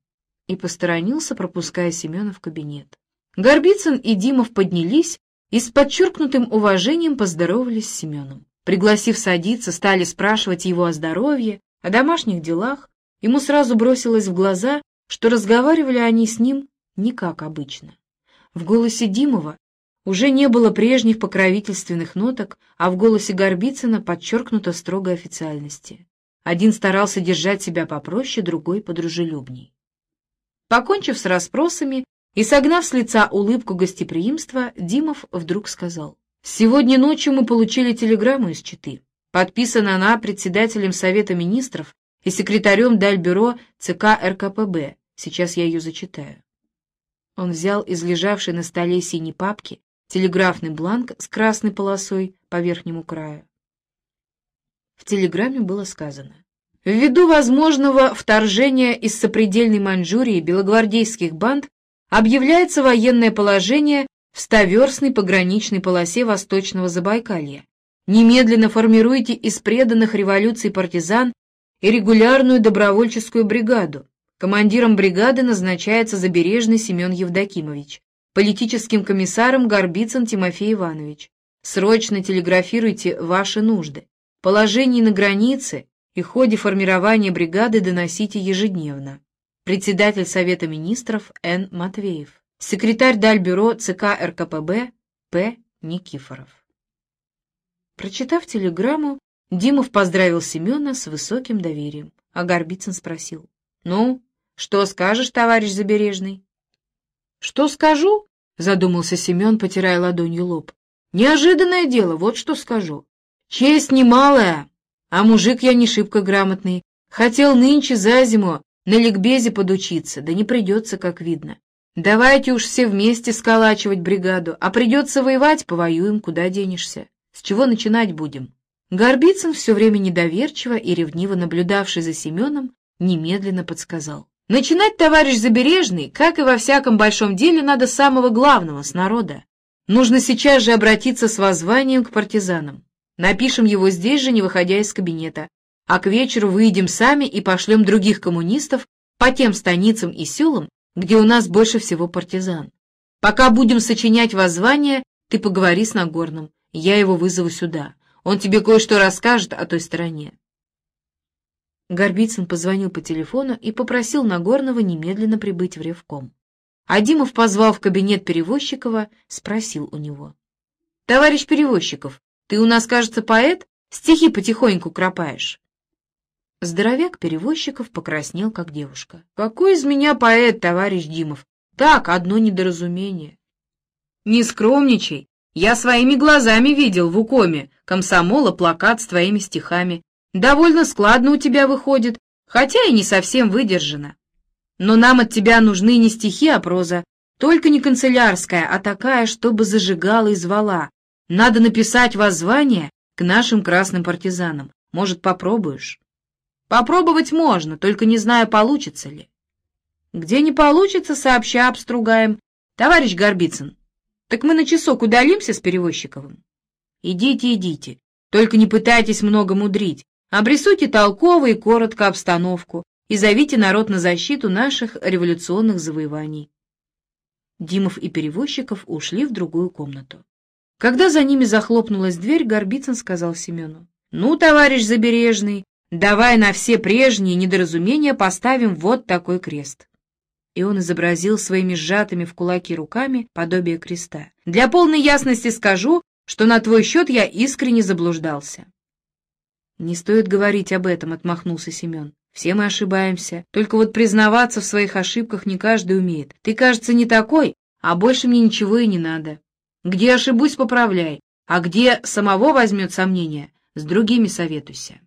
и посторонился, пропуская Семена в кабинет. Горбицын и Димов поднялись и с подчеркнутым уважением поздоровались с Семеном. Пригласив садиться, стали спрашивать его о здоровье, о домашних делах. Ему сразу бросилось в глаза, что разговаривали они с ним не как обычно. В голосе Димова уже не было прежних покровительственных ноток, а в голосе Горбицына подчеркнуто строгой официальности. Один старался держать себя попроще, другой подружелюбней. Покончив с расспросами и согнав с лица улыбку гостеприимства, Димов вдруг сказал. «Сегодня ночью мы получили телеграмму из Читы. Подписана она председателем Совета Министров и секретарем Дальбюро ЦК РКПБ. Сейчас я ее зачитаю». Он взял из лежавшей на столе синей папки телеграфный бланк с красной полосой по верхнему краю. В телеграмме было сказано. Ввиду возможного вторжения из сопредельной Маньчжурии белогвардейских банд объявляется военное положение в ставерстной пограничной полосе Восточного Забайкалья. Немедленно формируйте из преданных революции партизан и регулярную добровольческую бригаду. Командиром бригады назначается Забережный Семен Евдокимович политическим комиссаром Горбицын Тимофей Иванович. Срочно телеграфируйте ваши нужды. Положение на границе и ходе формирования бригады доносите ежедневно. Председатель Совета министров Н. Матвеев. Секретарь Дальбюро ЦК РКПБ П. Никифоров. Прочитав телеграмму, Димов поздравил Семена с высоким доверием, а Горбицын спросил. — Ну, что скажешь, товарищ Забережный? — Что скажу? — задумался Семен, потирая ладонью лоб. — Неожиданное дело, вот что скажу. Честь немалая, а мужик я не шибко грамотный. Хотел нынче за зиму на ликбезе подучиться, да не придется, как видно. Давайте уж все вместе сколачивать бригаду, а придется воевать, повоюем, куда денешься. С чего начинать будем? Горбицын, все время недоверчиво и ревниво наблюдавший за Семеном, немедленно подсказал. Начинать, товарищ Забережный, как и во всяком большом деле, надо с самого главного, с народа. Нужно сейчас же обратиться с воззванием к партизанам. Напишем его здесь же, не выходя из кабинета, а к вечеру выйдем сами и пошлем других коммунистов по тем станицам и селам, где у нас больше всего партизан. Пока будем сочинять воззвание, ты поговори с Нагорным, я его вызову сюда. Он тебе кое-что расскажет о той стороне. Горбицын позвонил по телефону и попросил Нагорного немедленно прибыть в Ревком. А Димов позвал в кабинет Перевозчикова, спросил у него. — Товарищ Перевозчиков, ты у нас, кажется, поэт? Стихи потихоньку кропаешь. Здоровяк Перевозчиков покраснел, как девушка. — Какой из меня поэт, товарищ Димов? Так, одно недоразумение. — Не скромничай. Я своими глазами видел в Укоме комсомола плакат с твоими стихами. Довольно складно у тебя выходит, хотя и не совсем выдержано. Но нам от тебя нужны не стихи, а проза. Только не канцелярская, а такая, чтобы зажигала и звала. Надо написать воззвание к нашим красным партизанам. Может, попробуешь? Попробовать можно, только не знаю, получится ли. Где не получится, сообща обстругаем. Товарищ Горбицын, так мы на часок удалимся с Перевозчиковым? Идите, идите, только не пытайтесь много мудрить. Обрисуйте толково и коротко обстановку и зовите народ на защиту наших революционных завоеваний. Димов и Перевозчиков ушли в другую комнату. Когда за ними захлопнулась дверь, Горбицын сказал Семену. — Ну, товарищ Забережный, Давай на все прежние недоразумения поставим вот такой крест. И он изобразил своими сжатыми в кулаки руками подобие креста. Для полной ясности скажу, что на твой счет я искренне заблуждался. Не стоит говорить об этом, отмахнулся Семен. Все мы ошибаемся, только вот признаваться в своих ошибках не каждый умеет. Ты, кажется, не такой, а больше мне ничего и не надо. Где ошибусь, поправляй, а где самого возьмет сомнение, с другими советуйся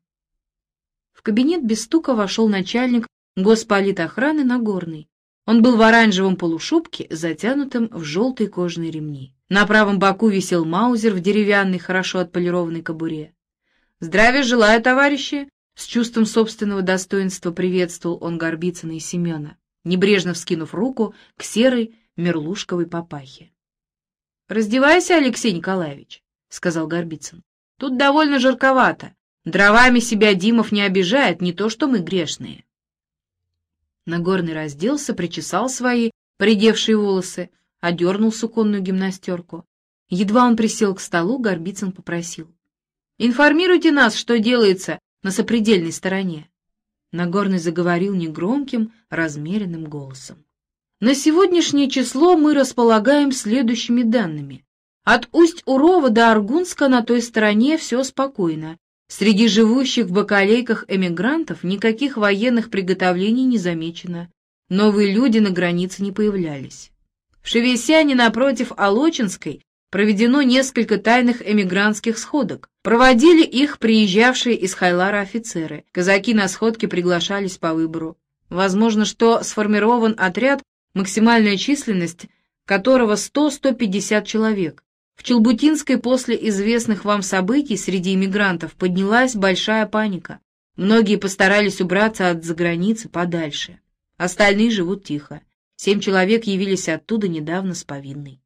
кабинет без стука вошел начальник госполитохраны Нагорный. Он был в оранжевом полушубке, затянутом в желтые кожаные ремни. На правом боку висел маузер в деревянной, хорошо отполированной кобуре. «Здравия желаю, товарищи!» С чувством собственного достоинства приветствовал он Горбицына и Семена, небрежно вскинув руку к серой мерлушковой папахе. «Раздевайся, Алексей Николаевич», — сказал Горбицын. «Тут довольно жарковато. Дровами себя Димов не обижает, не то что мы грешные. Нагорный разделся, причесал свои поредевшие волосы, одернул суконную гимнастерку. Едва он присел к столу, Горбицын попросил. «Информируйте нас, что делается на сопредельной стороне». Нагорный заговорил негромким, размеренным голосом. На сегодняшнее число мы располагаем следующими данными. От Усть-Урова до Аргунска на той стороне все спокойно. Среди живущих в бакалейках эмигрантов никаких военных приготовлений не замечено. Новые люди на границе не появлялись. В Шевесяне напротив Алочинской проведено несколько тайных эмигрантских сходок. Проводили их приезжавшие из Хайлара офицеры. Казаки на сходки приглашались по выбору. Возможно, что сформирован отряд, максимальная численность которого 100-150 человек. В Челбутинской после известных вам событий среди иммигрантов поднялась большая паника. Многие постарались убраться от заграницы подальше. Остальные живут тихо. Семь человек явились оттуда недавно с повинной. —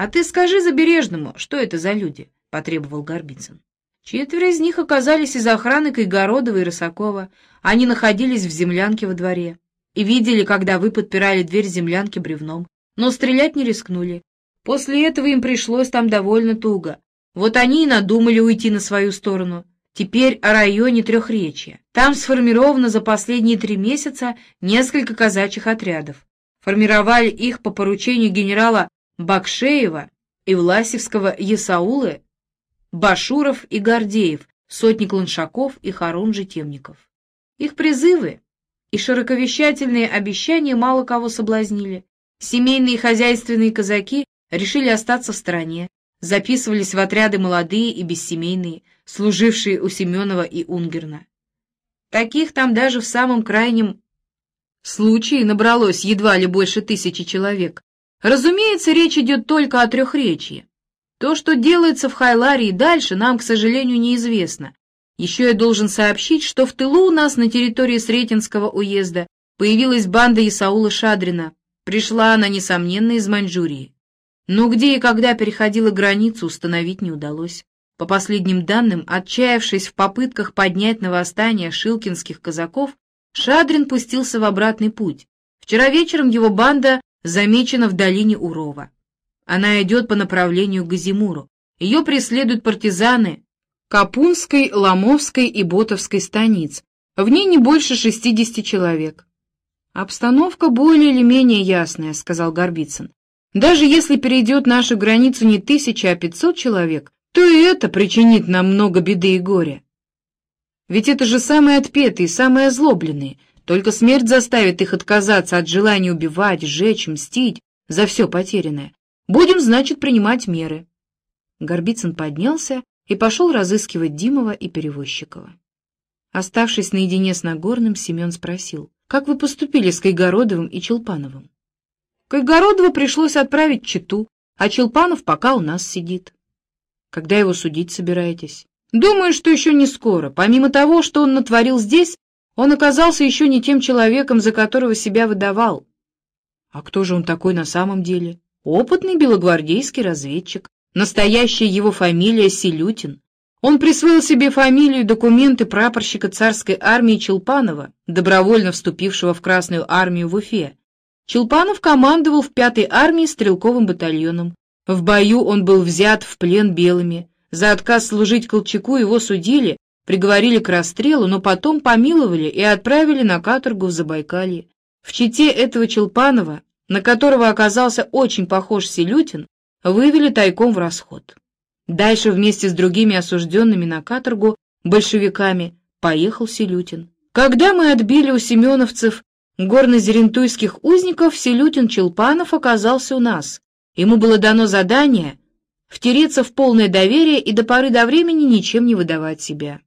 А ты скажи Забережному, что это за люди? — потребовал Горбицын. Четверо из них оказались из охраны Кайгородова и Рысакова. Они находились в землянке во дворе и видели, когда вы подпирали дверь землянки бревном, но стрелять не рискнули. После этого им пришлось там довольно туго. Вот они и надумали уйти на свою сторону. Теперь о районе Трехречья. Там сформировано за последние три месяца несколько казачьих отрядов. Формировали их по поручению генерала Бакшеева и Власевского Ясаулы, Башуров и Гордеев сотник Ланшаков и Харунжи Темников. Их призывы и широковещательные обещания мало кого соблазнили. Семейные и хозяйственные казаки решили остаться в стороне, записывались в отряды молодые и бессемейные, служившие у Семенова и Унгерна. Таких там даже в самом крайнем случае набралось едва ли больше тысячи человек. Разумеется, речь идет только о трехречии. То, что делается в Хайларии дальше, нам, к сожалению, неизвестно. Еще я должен сообщить, что в тылу у нас на территории Сретенского уезда появилась банда Исаула Шадрина. Пришла она, несомненно, из Маньчжурии. Но где и когда переходила границу, установить не удалось. По последним данным, отчаявшись в попытках поднять на восстание шилкинских казаков, Шадрин пустился в обратный путь. Вчера вечером его банда замечена в долине Урова. Она идет по направлению к Газимуру. Ее преследуют партизаны Капунской, Ломовской и Ботовской станиц. В ней не больше 60 человек. «Обстановка более или менее ясная», — сказал Горбицын. «Даже если перейдет нашу границу не тысяча, а пятьсот человек, то и это причинит нам много беды и горя. Ведь это же самые отпетые, самые озлобленные. Только смерть заставит их отказаться от желания убивать, сжечь, мстить за все потерянное. Будем, значит, принимать меры. Горбицын поднялся и пошел разыскивать Димова и Перевозчикова. Оставшись наедине с Нагорным, Семен спросил, «Как вы поступили с Кайгородовым и Челпановым?» «Кайгородова пришлось отправить Читу, а Челпанов пока у нас сидит». Когда его судить собираетесь? Думаю, что еще не скоро. Помимо того, что он натворил здесь, он оказался еще не тем человеком, за которого себя выдавал. А кто же он такой на самом деле? Опытный белогвардейский разведчик. Настоящая его фамилия Селютин. Он присвоил себе фамилию и документы прапорщика царской армии Челпанова, добровольно вступившего в Красную армию в Уфе. Челпанов командовал в пятой армии стрелковым батальоном. В бою он был взят в плен белыми. За отказ служить Колчаку его судили, приговорили к расстрелу, но потом помиловали и отправили на каторгу в Забайкалье. В чите этого Челпанова, на которого оказался очень похож Селютин, вывели тайком в расход. Дальше вместе с другими осужденными на каторгу большевиками поехал Селютин. Когда мы отбили у семеновцев горно-зерентуйских узников, Селютин Челпанов оказался у нас, Ему было дано задание втереться в полное доверие и до поры до времени ничем не выдавать себя.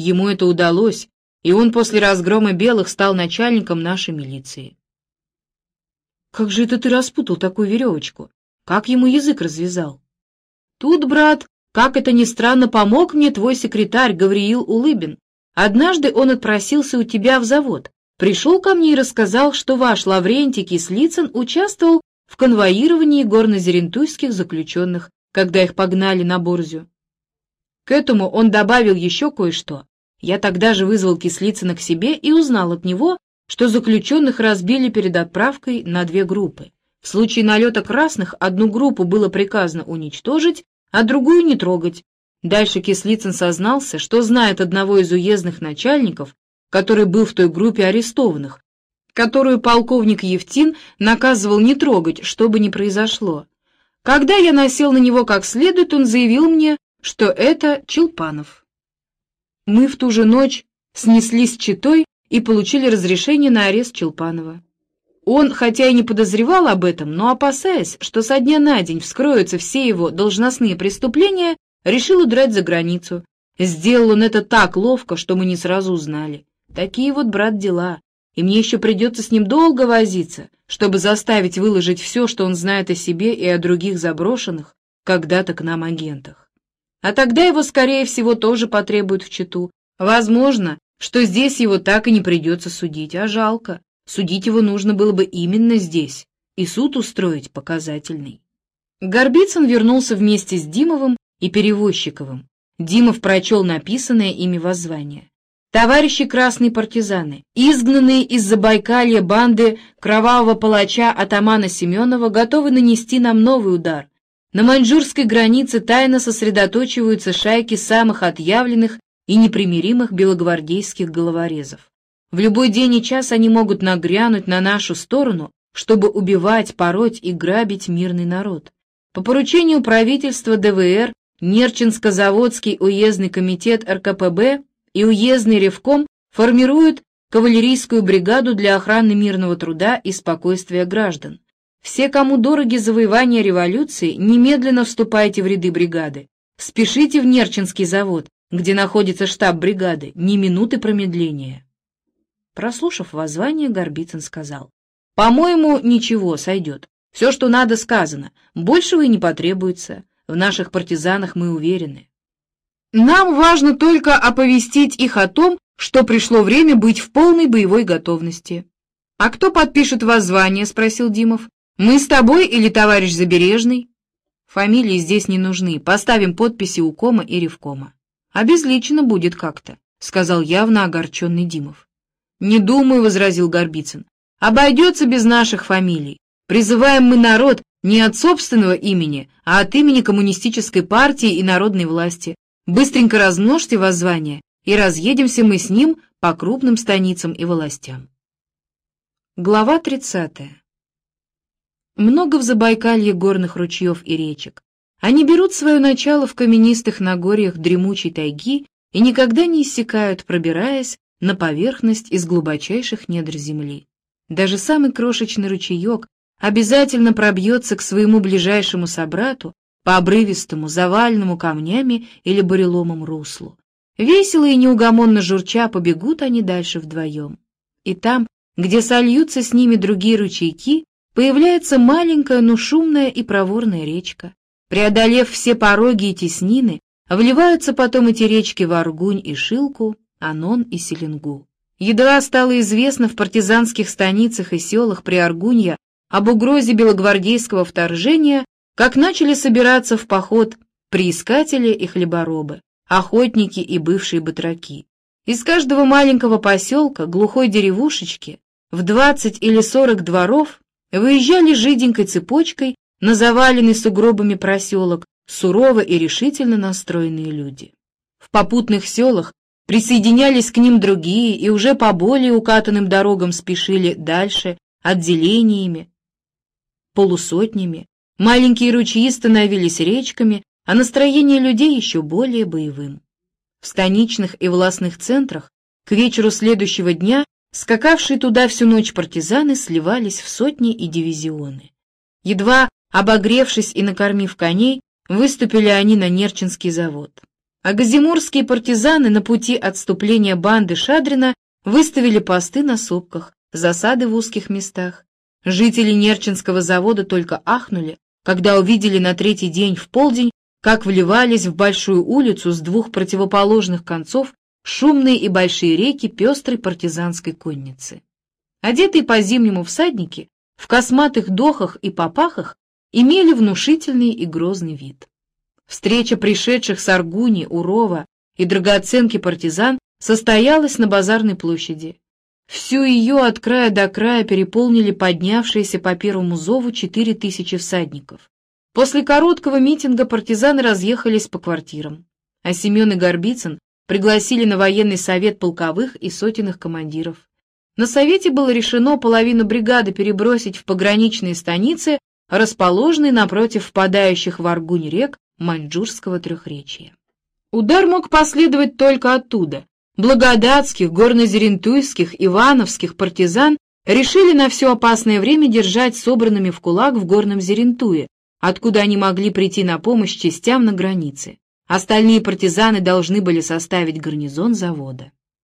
Ему это удалось, и он после разгрома белых стал начальником нашей милиции. Как же это ты распутал такую веревочку? Как ему язык развязал? Тут, брат, как это ни странно, помог мне твой секретарь Гавриил Улыбин. Однажды он отпросился у тебя в завод, пришел ко мне и рассказал, что ваш Лаврентий Кислицын участвовал в конвоировании горно-зерентуйских заключенных, когда их погнали на Борзю. К этому он добавил еще кое-что. Я тогда же вызвал Кислицына к себе и узнал от него, что заключенных разбили перед отправкой на две группы. В случае налета красных одну группу было приказано уничтожить, а другую не трогать. Дальше Кислицын сознался, что знает одного из уездных начальников, который был в той группе арестованных, которую полковник Евтин наказывал не трогать, что бы ни произошло. Когда я насел на него как следует, он заявил мне, что это Челпанов. Мы в ту же ночь снеслись с Читой и получили разрешение на арест Челпанова. Он, хотя и не подозревал об этом, но опасаясь, что со дня на день вскроются все его должностные преступления, решил удрать за границу. Сделал он это так ловко, что мы не сразу узнали. Такие вот, брат, дела и мне еще придется с ним долго возиться, чтобы заставить выложить все, что он знает о себе и о других заброшенных когда-то к нам агентах. А тогда его, скорее всего, тоже потребуют в Читу. Возможно, что здесь его так и не придется судить, а жалко. Судить его нужно было бы именно здесь, и суд устроить показательный. Горбицын вернулся вместе с Димовым и Перевозчиковым. Димов прочел написанное ими воззвание. Товарищи красные партизаны, изгнанные из Забайкалья банды кровавого палача атамана Семенова готовы нанести нам новый удар. На маньчжурской границе тайно сосредоточиваются шайки самых отъявленных и непримиримых белогвардейских головорезов. В любой день и час они могут нагрянуть на нашу сторону, чтобы убивать, пороть и грабить мирный народ. По поручению правительства ДВР Нерчинско-Заводский уездный комитет РКПБ и уездный ревком формируют кавалерийскую бригаду для охраны мирного труда и спокойствия граждан. Все, кому дороги завоевания революции, немедленно вступайте в ряды бригады. Спешите в Нерчинский завод, где находится штаб бригады, ни минуты промедления. Прослушав воззвание, Горбицын сказал, «По-моему, ничего, сойдет. Все, что надо, сказано. Большего и не потребуется. В наших партизанах мы уверены. Нам важно только оповестить их о том, что пришло время быть в полной боевой готовности. — А кто подпишет воззвание? — спросил Димов. — Мы с тобой или товарищ Забережный? Фамилии здесь не нужны, поставим подписи у кома и ревкома. — Обезличено будет как-то, — сказал явно огорченный Димов. — Не думаю, — возразил Горбицын. — Обойдется без наших фамилий. Призываем мы народ не от собственного имени, а от имени коммунистической партии и народной власти. Быстренько размножьте воззвание, и разъедемся мы с ним по крупным станицам и властям. Глава 30. Много в Забайкалье горных ручьев и речек. Они берут свое начало в каменистых нагорьях дремучей тайги и никогда не иссякают, пробираясь на поверхность из глубочайших недр земли. Даже самый крошечный ручеек обязательно пробьется к своему ближайшему собрату по обрывистому, заваленному камнями или буреломам руслу. Весело и неугомонно журча побегут они дальше вдвоем. И там, где сольются с ними другие ручейки, появляется маленькая, но шумная и проворная речка. Преодолев все пороги и теснины, вливаются потом эти речки в Аргунь и Шилку, Анон и Селенгу. Едва стало известно в партизанских станицах и селах при Аргунья об угрозе белогвардейского вторжения, как начали собираться в поход приискатели и хлеборобы, охотники и бывшие батраки. Из каждого маленького поселка, глухой деревушечки, в двадцать или сорок дворов выезжали жиденькой цепочкой на заваленный сугробами проселок сурово и решительно настроенные люди. В попутных селах присоединялись к ним другие и уже по более укатанным дорогам спешили дальше отделениями, полусотнями, маленькие ручьи становились речками, а настроение людей еще более боевым. В станичных и властных центрах к вечеру следующего дня скакавшие туда всю ночь партизаны сливались в сотни и дивизионы. Едва обогревшись и накормив коней, выступили они на Нерчинский завод. А газимурские партизаны на пути отступления банды Шадрина выставили посты на сопках, засады в узких местах, Жители Нерчинского завода только ахнули, когда увидели на третий день в полдень, как вливались в большую улицу с двух противоположных концов шумные и большие реки пестрой партизанской конницы. Одетые по-зимнему всадники в косматых дохах и попахах имели внушительный и грозный вид. Встреча пришедших с Аргуни, Урова и драгоценки партизан состоялась на базарной площади. Всю ее от края до края переполнили поднявшиеся по первому зову четыре тысячи всадников. После короткого митинга партизаны разъехались по квартирам, а Семен и Горбицын пригласили на военный совет полковых и сотенных командиров. На совете было решено половину бригады перебросить в пограничные станицы, расположенные напротив впадающих в Аргунь рек Маньчжурского трехречия. Удар мог последовать только оттуда, благодатских, горнозерентуйских, ивановских партизан решили на все опасное время держать собранными в кулак в горном Зерентуе, откуда они могли прийти на помощь частям на границе. Остальные партизаны должны были составить гарнизон завода.